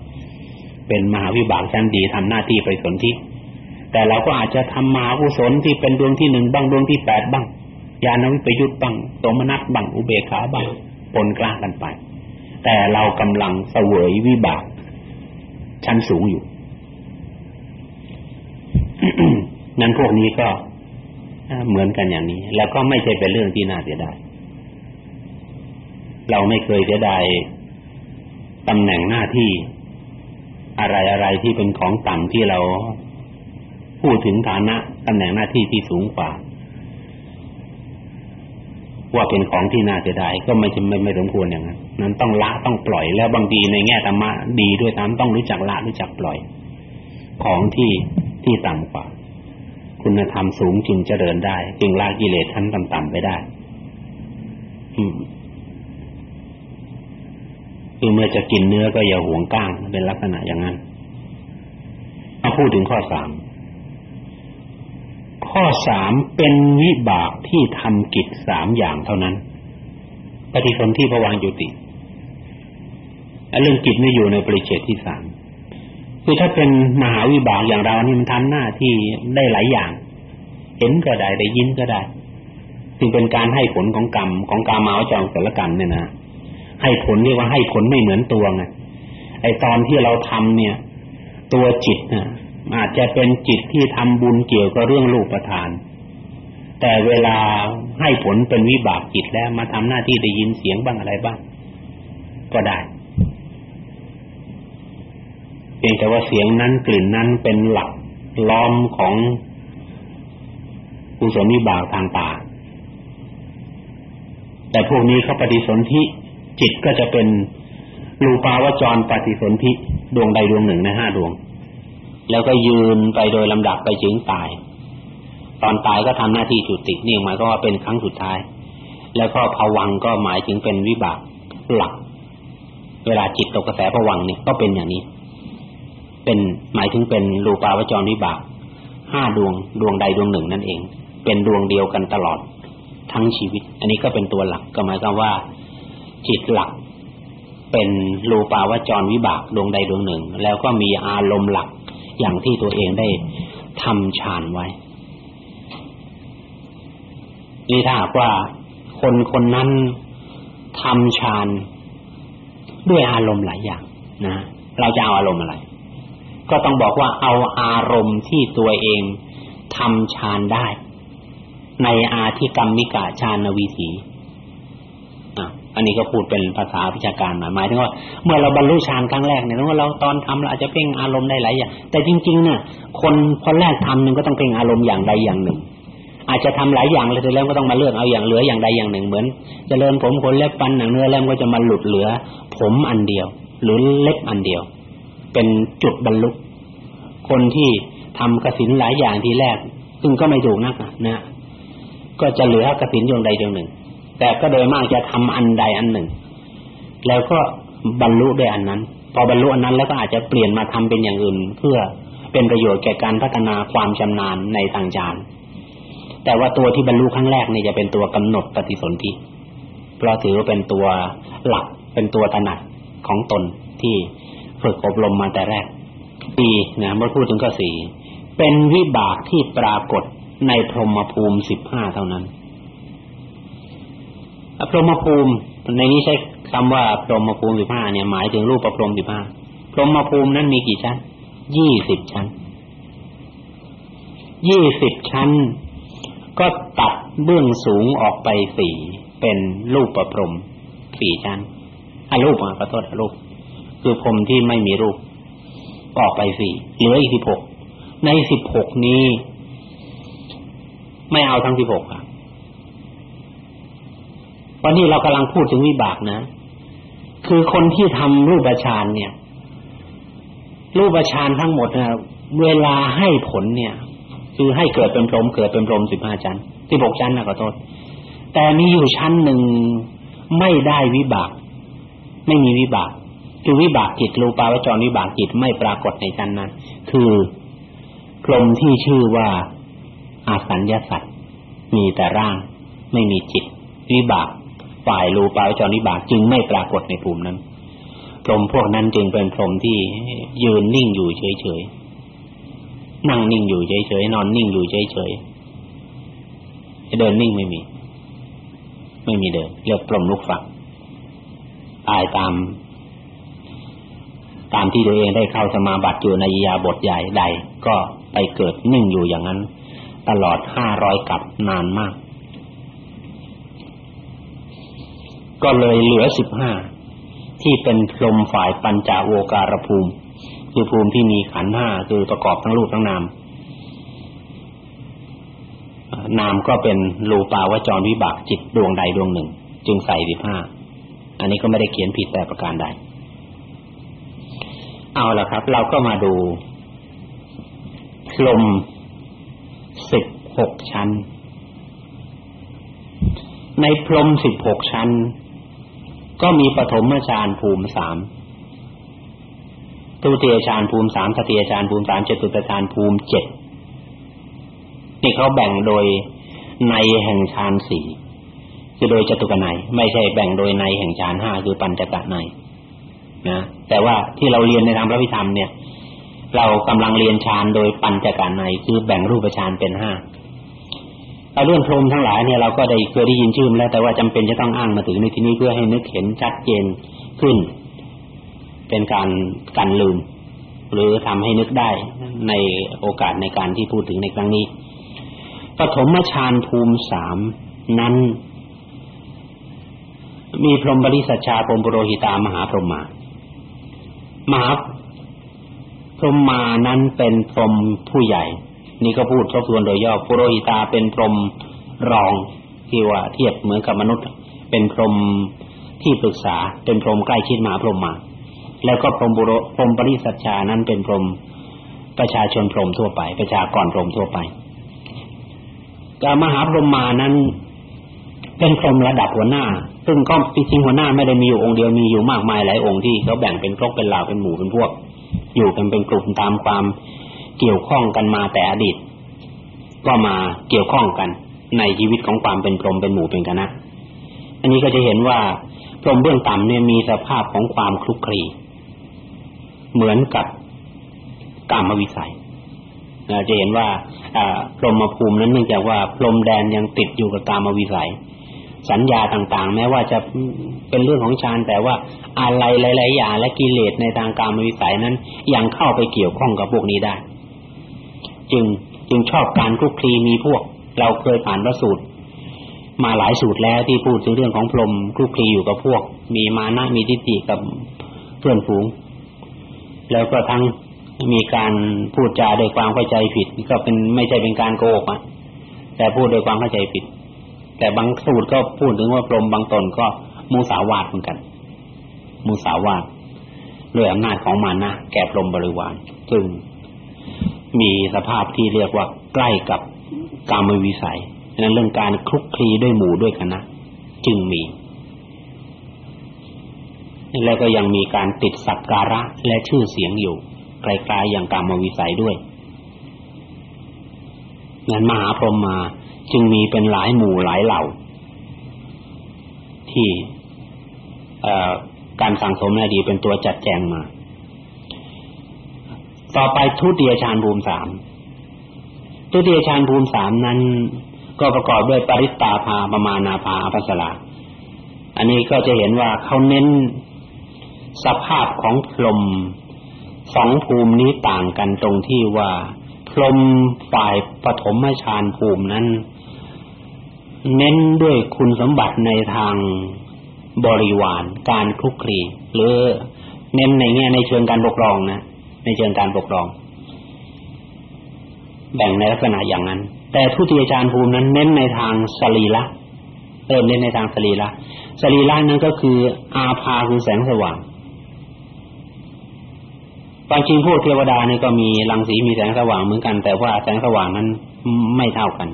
เป็นมหาวิบากชั้นดีทำหน้าที่ไปสนธิ แต่เราก็อาจจะทำมาอุศลที่เป็นดวงที่หนึ่งบ้างดวงที่แปดบ้างญาณวิปยุตบ้างสมนัตบ้างอุเบกขาบ้างปนกลางกันไป แต่เรากำลังเสวยวิบาก ชั้นสูงอยู่นั้นพวกนี้ก็เหมือนกันอย่างนี้ แล้วก็ไม่ใช่เป็นเรื่องที่น่าเสียดายเราไม่เคยเสียดายตำแหน่งหน้าที่ อะไรอะไรที่เป็นของต่ำที่เรา พูดถึงฐานะตำแหน่งหน้าที่ที่สูงกว่า ว่าเป็นของที่น่าจะได้ก็ไม่ไม่ไม่สมควรอย่างนั้นนั้นต้องละต้องปล่อยแล้วบางทีในแง่ธรรมะดีด้วยตามต้องรู้จักละรู้จักปล่อย ของที่ที่ต่ำกว่า คุณธรรมสูงจึงเจริญได้ จึงละกิเลสชั้นต่ำๆไปได้ อืมคือเมื่อจะกินเนื้อก็อย่าหวงก้างเป็นลักษณะอย่างนั้นมาพูดถึงข้อสาม ข้อสามเป็นวิบากที่ทำกิจสามอย่างเท่านั้น ปฏิสนธิภวังยุติเรื่องกิจนี่อยู่ในปริเฉดที่สามคือถ้าเป็นมหาวิบากอย่างเรานี่มันทำหน้าที่ได้หลายอย่าง เห็นก็ได้ได้ยินก็ได้จึงเป็นการให้ผลของกรรมของกรรมาวจองสารกรรมเนี่ยนะให้ผลเรียกว่าให้ผลไม่เหมือนตัวไงไอตอนที่เราทำเนี่ย ตัวจิตนะ อาจจะเป็นจิตที่ทำบุญเกี่ยวกับเรื่องลูกประทาน แต่เวลาให้ผลเป็นวิบากจิตแล้วมาทำหน้าที่ได้ยินเสียงบ้างอะไรบ้าง ก็ได้เพียงแต่ว่าเสียงนั้นกลิ่นนั้นเป็นหลักล้อมของกุศลวิบากทางตาแต่พวกนี้เขาปฏิสนธิจิตก็จะเป็นรูปาวจรปฏิสนธิดวงใดดวงหนึ่งในห้าดวง แล้วก็ยืนไปโดยลำดับไปถึงตาย ตอนตายก็ทำหน้าที่จุตินี่หมายก็ว่าเป็นครั้งสุดท้าย แล้วก็ภวังก็หมายถึงเป็นวิบากหลัก เวลาจิตตกกระแสผวังเนี่ยก็เป็นอย่างนี้ เป็นหมายถึงเป็นรูปาวจรวิบากห้าดวงดวงใดดวงหนึ่งนั่นเอง เป็นดวงเดียวกันตลอดทั้งชีวิต อันนี้ก็เป็นตัวหลักก็หมายความว่า จิตหลัก เป็นรูปาวจรวิบากดวงใดดวงหนึ่ง แล้วก็มีอารมณ์หลัก อย่างที่ตัวเองได้ทำฌานไว้ นี่ถ้าหากว่าคนคนนั้นทำฌานด้วยอารมณ์หลายอย่างนะเราจะเอาอารมณ์อะไร ก็ต้องบอกว่าเอาอารมณ์ที่ตัวเองทำฌานได้ ในอาธิกรรมิกาฌานวิถี อันนี้ก็พูดเป็นภาษาวิชาการหมายถึงว่า เมื่อเราบรรลุฌานครั้งแรกเนี่ยเราตอนทำเราอาจจะเพ่งอารมณ์ได้หลายอย่างแต่จริงๆเนี่ยคนคนแรกทำหนึ่งก็ต้องเพ่งอารมณ์อย่างใดอย่างหนึ่ง อาจจะทำหลายอย่างเลยแต่แล้วก็ต้องมาเลือกเอาอย่างเหลืออย่างใดอย่างหนึ่งเหมือนจเจริญผมขนเล็บฟันหนังเนื้อแล้วก็จะมาหลุดเหลือ ผมอันเดียว หรือเล็บอันเดียว เป็นจุดบรรลุคนที่ทำกสินหลายอย่างทีแรกซึ่งก็ไม่ถูกนักนะก็จะเหลือกสินดวงใดดวงหนึ่ง แต่ก็โดยมากจะทำอันใดอันหนึ่ง แล้วก็บรรลุด้วยอันนั้น พอบรรลุอันนั้นแล้วก็อาจจะเปลี่ยนมาทำเป็นอย่างอื่น เพื่อเป็นประโยชน์แก่การพัฒนาความชำนาญในทางฌานแต่ว่าตัวที่บรรลุครั้งแรกนี่จะเป็นตัวกำหนดปฏิสนธิเพราะถือว่าเป็นตัวหลักเป็นตัวถนัดของตนที่ฝึกอบรมมาแต่แรกปีนะเมื่อพูดถึงก็สี่เป็นวิบากที่ปรากฏในพรหมภูมิสิบห้าเท่านั้น พรหมภูมิในนี้ใช้คำว่าพรหมภูมิสิบห้าเนี่ยหมายถึงรูปประพรหมสิบห้าพรหมภูมินั้นมีกี่ชั้นยี่สิบชั้นยี่สิบชั้น ก็ตัดเบื้องสูงออกไปสี่เป็นรูปประพรมสี่ชั้นอารูปอะขอโทษอรูป คือพรมที่ไม่มีรูปออกไปสี่เหลืออีกสิบหกในสิบหกนี้ ไม่เอาทั้งสิบหกอะ วันนี้เรากำลังพูดถึงวิบากนะ คือคนที่ทำรูปฌานเนี่ย รูปฌานทั้งหมดนะเวลาให้ผลเนี่ย คือให้เกิดเป็นพรหมเกิดเป็นพรหมสิบห้าชั้นสิบหกชั้นนะขอโทษ แต่มีอยู่ชั้นหนึ่งไม่ได้วิบาก ไม่มีวิบากคือวิบากจิตรูปาวจรวิบากจิตไม่ปรากฏในชั้นนั้นคือพรหมที่ชื่อว่าอาสัญญาสัตว์มีแต่ร่าง ไม่มีจิต วิบาก ฝ่ายรูปาวจรวิบากจึงไม่ปรากฏในภูมินั้นพรหมพวกนั้นจึงเป็นพรหมที่ยืนนิ่งอยู่เฉยๆนั่งนิ่งอยู่เฉยๆนอนนิ่งอยู่เฉยๆจะเดินนิ่งไม่มี ไม่มีเดินเรียกปลมลูกฝักตายตาม ตามที่ตัวเองได้เข้าสมาบัติอยู่ในยาบทใหญ่ใด ก็ไปเกิดนิ่งอยู่อย่างนั้น ตลอดห้าร้อยกับนานมาก ก็เลยเหลือสิบห้าที่เป็นพรมฝ่ายปัญจโวการภูมิ คือภูมิที่มีขันห้าคือประกอบทั้งรูปทั้งนามนามก็เป็นรูปาวจรวิบากจิตดวงใดดวงหนึ่ง จึงใส่สิบห้าอันนี้ก็ไม่ได้เขียนผิดแต่ประการใด เอาละครับ เราก็มาดูลมสิบหกชั้น ในพรมสิบหกชั้น ก็มีปฐมฌานภูมิสามตุติยฌานภูมิสามตติยฌานภูมิสามเจตุตฌานภูมิเจ็ดนี่เขาแบ่งโดยในแห่งฌานสี่คือโดยจตุกนัยไม่ใช่แบ่งโดยในแห่งฌานห้าคือปัญจกะในนะแต่ว่าที่เราเรียนในทางพระพิธรรมเนี่ย เรากำลังเรียนฌานโดยปัญจกะในคือแบ่งรูปฌานเป็นห้า เรื่องพรหมทั้งหลายเนี่ยเราก็ได้เคยได้ยินชื่อมาแล้ว แต่ว่าจำเป็นจะต้องอ้างมาถึงในที่นี้เพื่อให้นึกเห็นชัดเจนขึ้น เป็นการกันลืม หรือทำให้นึกได้ในโอกาสในการที่พูดถึงในครั้งนี้ปฐมฌานภูมิสามนั้น มีพรหมบริสัชชาพรหมปุโรหิตามหาพรหมามหาพรหมานั้นเป็นพรหมผู้ใหญ่ นี่ก็พูดทบทวนโดยย่อปุโรหิตาเป็นพรหมรองที่ว่าเทียบเหมือนกับมนุษย์ เป็นพรหมที่ปรึกษาเป็นพรหมใกล้ชิดมหาพรหมมา แล้วก็พรหมบุโรพรหมปริสัชชานั้นเป็นพรหมประชาชนพรหมทั่วไป ประชากรพรหมทั่วไปการมหาพรหมมานั้น เป็นพรหมระดับหัวหน้า ซึ่งก็จริงหัวหน้าไม่ได้มีอยู่องค์เดียวมีอยู่มากมายหลายองค์ที่เขาแบ่งเป็นครกเป็นเหล่าเป็นหมู่เป็นพวก อยู่กันเป็นกลุ่มตามความ เกี่ยวข้องกันมาแต่อดีต ก็มาเกี่ยวข้องกันในชีวิตของความเป็นพรหมเป็นหมู่เป็นคณะอันนี้ก็จะเห็นว่าพรหมเบื้องต่ำเนี่ยมีสภาพของความคลุกคลีเหมือนกับกามวิสัยจะเห็นว่าพรหมภูมินั้นเนื่องจากว่าพรหมแดนยังติดอยู่กับกามวิสัย สัญญาต่างๆ แม้ว่าจะเป็นเรื่องของฌานแต่ว่าอะไรหลายๆอย่างและกิเลสในทางกามวิสัยนั้นยังเข้าไปเกี่ยวข้องกับพวกนี้ได้ จึงจึงชอบการคลุกคลีมีพวก เราเคยผ่านพระสูตร มาหลายสูตรแล้วที่พูดถึงเรื่องของพรหมคลุกคลีอยู่กับพวก มีมานะมีทิฏฐิกับเพื่อนฝูง แล้วก็ทั้งมีการพูดจาโดยความเข้าใจผิด ก็เป็นไม่ใช่เป็นการโกหกอะแต่พูดโดยความเข้าใจผิด แต่บางสูตรก็พูดถึงว่าพรหมบางตนก็มูสาวาทเหมือนกันมูสาวาทด้วยอำนาจของมานะแก่พรหมบริวารซึ่ง มีสภาพที่เรียกว่าใกล้กับกามวิสัยนั้นเรื่องการคลุกคลีด้วยหมู่ด้วยคณะจึงมีแล้วก็ยังมีการติดสักการะและชื่อเสียงอยู่ไกลๆอย่างกามวิสัยด้วยงั้นมหาพรหมมาจึงมีเป็นหลายหมู่หลายเหล่า ที่การสั่งสมในดีเป็นตัวจัดแจงมา ต่อไปทุติยฌานภูมิสามทุติยฌานภูมิสามนั้น ก็ประกอบด้วยปริตตาภาประมาณาภาอัสลาอันนี้ก็จะเห็นว่าเขาเน้นสภาพของพรหมสองภูมินี้ต่างกันตรงที่ว่าพรหมฝ่ายปฐมฌานภูมินั้น เน้นด้วยคุณสมบัติในทางบริวารการคลุกคลีหรือเน้นในแง่ในเชิงการปกครองนะ ในเชิงการปกครอง แบ่งในลักษณะอย่างนั้น แต่ทุติยฌานภูมินั้นเน้นในทางสรีละเริ่มเน้นในทางสรีละสรีละนั้นก็คือ อาภาคือแสงสว่างความจริงพวกเทวดาเนี่ยก็มีรังสีมีแสงสว่างเหมือนกัน แต่ว่าแสงสว่างนั้นไม่เท่ากัน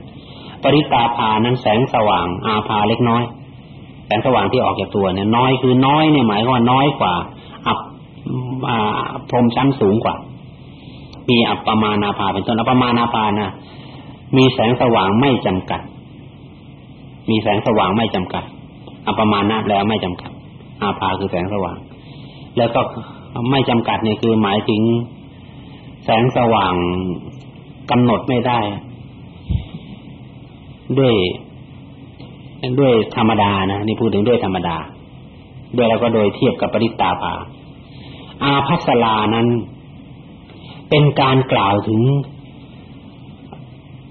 ปริตาภานั้นแสงสว่าง อาภาเล็กน้อย แสงสว่างที่ออกจากตัวเนี่ยน้อยคือน้อยเนี่ยหมายว่าน้อยกว่า พรมชั้นสูงกว่า มีอัปปมานาภาเป็นต้นอัปปมานาภานะมีแสงสว่างไม่จำกัด มีแสงสว่างไม่จำกัดอัปปมานาแล้วไม่จำกัด อาภาคือแสงสว่าง แล้วก็ไม่จำกัดเนี่ยคือหมายถึงแสงสว่างกำหนดไม่ได้ ด้วยด้วยธรรมดานะนี่พูดถึงด้วยธรรมดา ด้วยแล้วก็โดยเทียบกับปริตตาภา อาภัสลานั้น เป็นการกล่าวถึง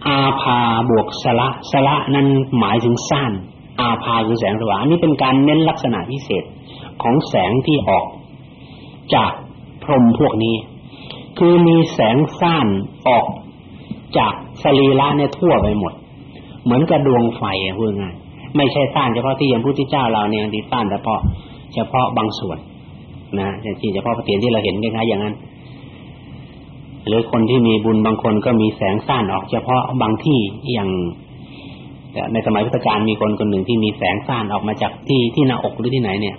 อาภาบวกสละสละนั้นหมายถึงสั้นอาภาคือแสงสว่างอันนี้เป็นการเน้นลักษณะพิเศษของแสงที่ออก จากพรมพวกนี้ คือมีแสงซ่านออกจากสรีระเนี่ยทั่วไปหมด เหมือนกับดวงไฟพูดง่ายไม่ใช่ซ่านเฉพาะที่อย่างพุทธเจ้าเราเนี่ยที่ซ่านเฉพาะเฉพาะบางส่วน นะอย่างที่เฉพาะปฏิเที่เราเห็นคล้ายๆอย่างนั้น หรือคนที่มีบุญบางคนก็มีแสงซ่านออก เฉพาะบางที่อย่างในสมัยพุทธกาลมีคนคนหนึ่งที่มีแสงซ่านออกมาจากที่ที่หน้าอกหรือที่ไหนเนี่ย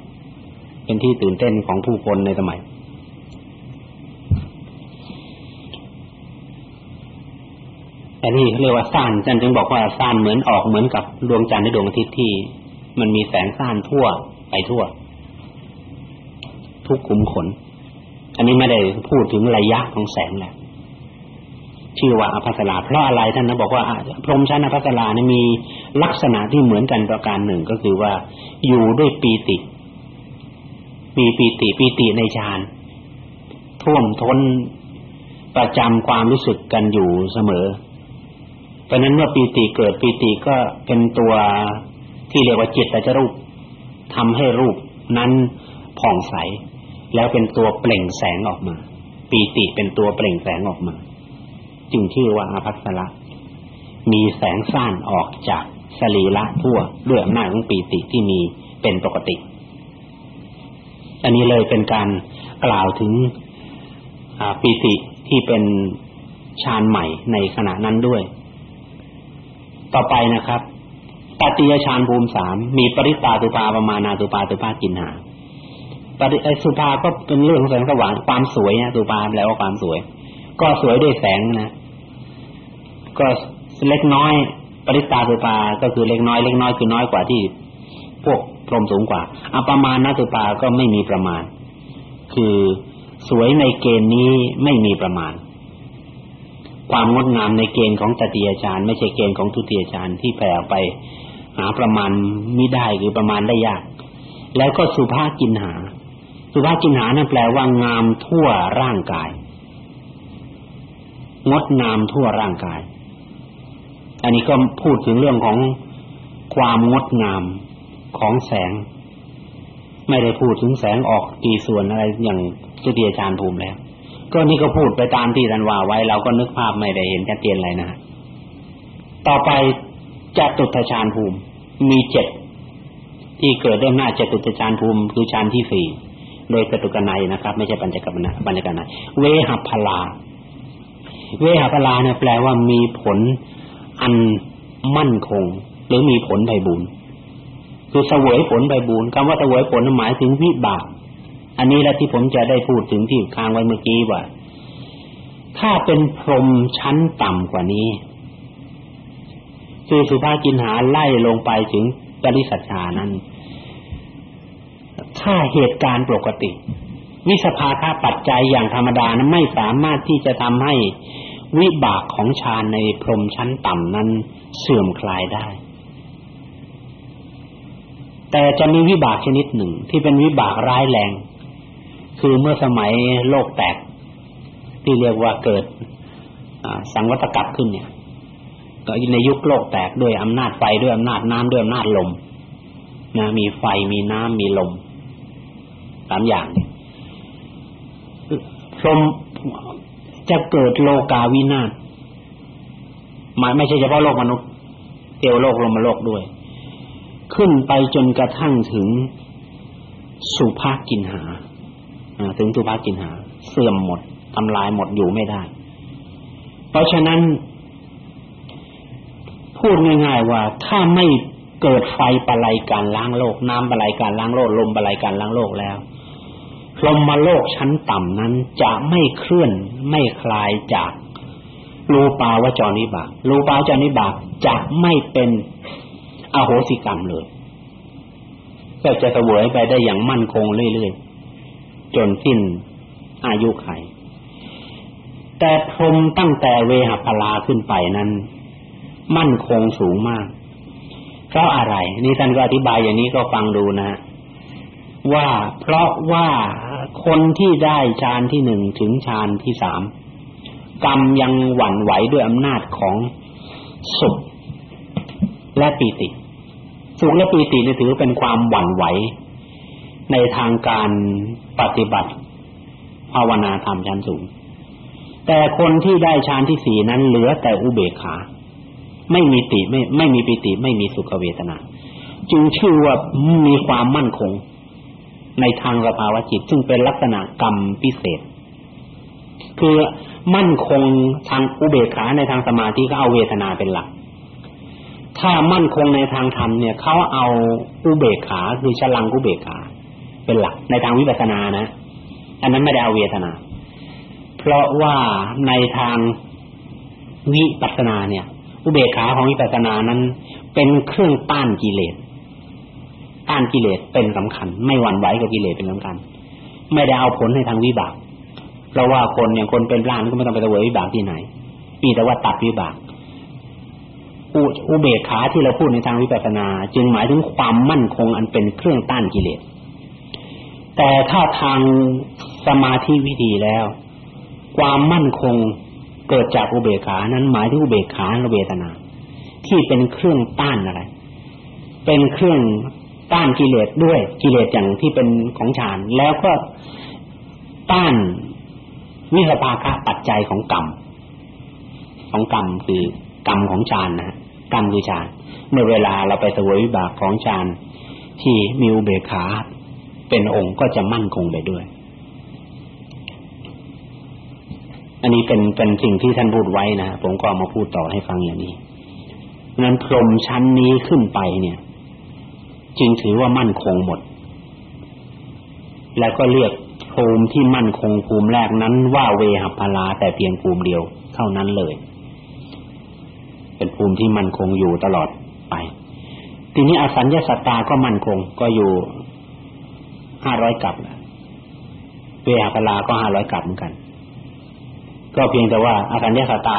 เป็นที่ตื่นเต้นของผู้คนในสมัยแต่นี่เรียกว่าซ่านจันจึงบอกว่าซ่านเหมือนออกเหมือนกับดวงจันทร์ในดวงอาทิตย์ที่ มันมีแสงซ่านทั่วไปทั่ว ทุกขุมขน อันนี้ไม่ได้พูดถึงระยะของแสงแหละชื่อว่าอภัสราเพราะอะไรท่านนะบอกว่าพรหมชั้นอภัสรานี่มีลักษณะที่เหมือนกันประการหนึ่งก็คือว่าอยู่ด้วยปีติมีปีติปีติในฌานท่วมท้นประจำความรู้สึกกันอยู่เสมอ เพราะนั้นเมื่อปีติเกิดปีติก็เป็นตัวที่เรียกว่าจิตตจรูปทำให้รูปนั้นผ่องใส แล้วเป็นตัวเปล่งแสงออกมาปีติเป็นตัวเปล่งแสงออกมา จึงชื่อว่าอาภัสระมีแสงซ่านออกจากสรีระทั่วด้วยอำนาจของปีติที่มีเป็นปกติ อันนี้เลยเป็นการกล่าวถึงปีติที่เป็นฌานใหม่ในขณะนั้นด้วย ต่อไปนะครับตติยฌานภูมิสามมีปริตาตุปาประมาณาตุปาตุปากินหา ปริไอสุภาก็เป็นเรื่องของแสงสว่างความสวยนะตุปาแปลว่าความสวย ก็สวยด้วยแสงนะก็เล็กน้อยปริตาตุปาก็คือเล็กน้อยเล็กน้อยคือน้อยกว่าที่ พวกพรหมสูงกว่าอประมาณนาตุปาก็ไม่มีประมาณ คือสวยในเกณฑ์นี้ไม่มีประมาณ ความงดงามในเกณฑ์ของตติยฌานไม่ใช่เกณฑ์ของทุติยฌานที่แผ่ไปหาประมาณมิได้คือประมาณได้ยาก แล้วก็สุภากินหา สุภากินหานั่นแปลว่างามทั่วร่างกาย งดงามทั่วร่างกาย อันนี้ก็พูดถึงเรื่องของความงดงามของแสง ไม่ได้พูดถึงแสงออกกี่ส่วนอะไรอย่างจุติอาจารย์ภูมิแล้ว ก็นี่ก็พูดไปตามที่ท่านว่าไว้เราก็นึกภาพไม่ได้เห็นชัดเจนเลยนะ ต่อไปจตุตฌานภูมิมีเจ็ดที่เกิดได้หน้าจตุตฌานภูมิคือฌานที่สี่ โดยกตุกนัยนะครับ ไม่ใช่ปัญจกรรมนปัญจกรรมนะเวหพลา เวหพลาเนี่ยแปลว่ามีผลอันมั่นคง หรือมีผลไพบูรณ์คือเสวยผลไพบูรณ์คำว่าเสวยผลหมายถึงวิบาก อันนี้แหละที่ผมจะได้พูดถึงที่ค้างไว้เมื่อกี้ว่า ถ้าเป็นพรหมชั้นต่ำกว่านี้คือสุภากินหาไล่ลงไปถึงปริสัชชานั้น ถ้าเหตุการณ์ปกติวิสภาคาปัจจัยอย่างธรรมดานั้นไม่สามารถที่จะทำให้วิบากของฌานในพรมชั้นต่ำนั้นเสื่อมคลายได้ แต่จะมีวิบากชนิดหนึ่งที่เป็นวิบากร้ายแรง คือเมื่อสมัยโลกแตก ที่เรียกว่าเกิดสังวัตกรรมขึ้นเนี่ยก็ในยุคโลกแตกด้วยอำนาจไฟด้วยอำนาจน้ำด้วยอำนาจลมนะมีไฟมีน้ำมีลมามอย่างลมจะเกิดโลกาวินาศหมายไม่ใช่เฉพาะโลกมนุษย์เทวโลกลมโลกด้วย ขึ้นไปจนกระทั่งถึงสุภากินหาถึงสุภากินหา เสื่อมหมดทำลายหมดอยู่ไม่ได้ เพราะฉะนั้น พูดง่ายๆว่าถ้าไม่เกิดไฟปะไลการล้างโลก น้ำปะไลการล้างโลก ลมปะไลการล้างโลกแล้ว ลมมโลกชั้นต่ำนั้นจะไม่เคลื่อนไม่คลายจากรูปาวจรนิบาตรูปาวจรนิบาตจะไม่เป็นอโหสิกรรมเลยก็จะเสวยไปได้อย่างมั่นคงเรื่อยๆจนสิ้นอายุไข แต่พรมตั้งแต่เวหพลาขึ้นไปนั้น มั่นคงสูงมาก เพราะอะไร นี่ท่านก็อธิบายอย่างนี้ก็ฟังดูนะ ว่าเพราะว่าคนที่ได้ฌานที่หนึ่งถึงฌานที่สามกรรมยังหวั่นไหวด้วยอำนาจของสุขและปีติสุขและปีตินี่ถือเป็นความหวั่นไหว ในทางการปฏิบัติภาวนาธรรมชั้นสูง แต่คนที่ได้ฌานที่สี่นั้นเหลือแต่อุเบกขา ไม่มีติไม่ไม่มีปิติ ไม่มีสุขเวทนา จึงชื่อว่ามีความมั่นคง ในทางสภาวะจิต ซึ่งเป็นลักษณะกรรมพิเศษ คือมั่นคงทางอุเบกขาในทางสมาธิก็เอาเวทนาเป็นหลัก ถ้ามั่นคงในทางธรรมเนี่ยเขาเอาอุเบกขาคือฉลังอุเบกขา เป็นหลัก ในทางวิปัสสนานะอันนั้นไม่ได้เอาเวทนา เพราะว่าในทางวิปัสสนาเนี่ย อุเบกขาของวิปัสสนานั้น เป็นเครื่องต้านกิเลส ต้านกิเลสเป็นสำคัญ ไม่หวั่นไหวกับกิเลสเป็นสำคัญ ไม่ได้เอาผลในทางวิบากเพราะว่าคนอย่างคนเป็นพระก็ไม่ต้องไปเสวยวิบากที่ไหนมีแต่ว่าตัดวิบากอุเบกขาที่เราพูดในทางวิปัสสนา จึงหมายถึงความมั่นคงอันเป็นเครื่องต้านกิเลสแต่ถ้าทางสมาธิวิธีแล้ว ความมั่นคงเกิดจากอุเบกขานั้นหมายถึงอุเบกขาเวทนา ที่เป็นเครื่องต้านอะไร เป็นเครื่อง ต้านกิเลสด้วยกิเลสอย่างที่เป็นของฌานแล้วก็ต้านวิสภาคะปัจจัยของกรรม ของกรรมคือกรรมของฌานนะกรรมคือฌานในเวลาเราไปสวยวิบากของฌานที่มีอุเบกขาเป็นองค์ก็จะมั่นคงไปด้วย อันนี้เป็นเป็นสิ่งที่ท่านพูดไว้นะผมก็มาพูดต่อให้ฟังอย่างนี้นั้นพรมชั้นนี้ขึ้นไปเนี่ย จึงถือว่ามั่นคงหมด แล้วก็เรียกภูมิที่มั่นคงภูมิแรกนั้นว่าเวหพลาแต่เพียงภูมิเดียวเท่านั้นเลย เป็นภูมิที่มั่นคงอยู่ตลอดไป ทีนี้อสัญญาสตาก็มั่นคงก็อยู่ห้าร้อยกับเวหพลาก็ห้าร้อยกับเหมือนกัน ก็เพียงแต่ว่าอสัญญาสตา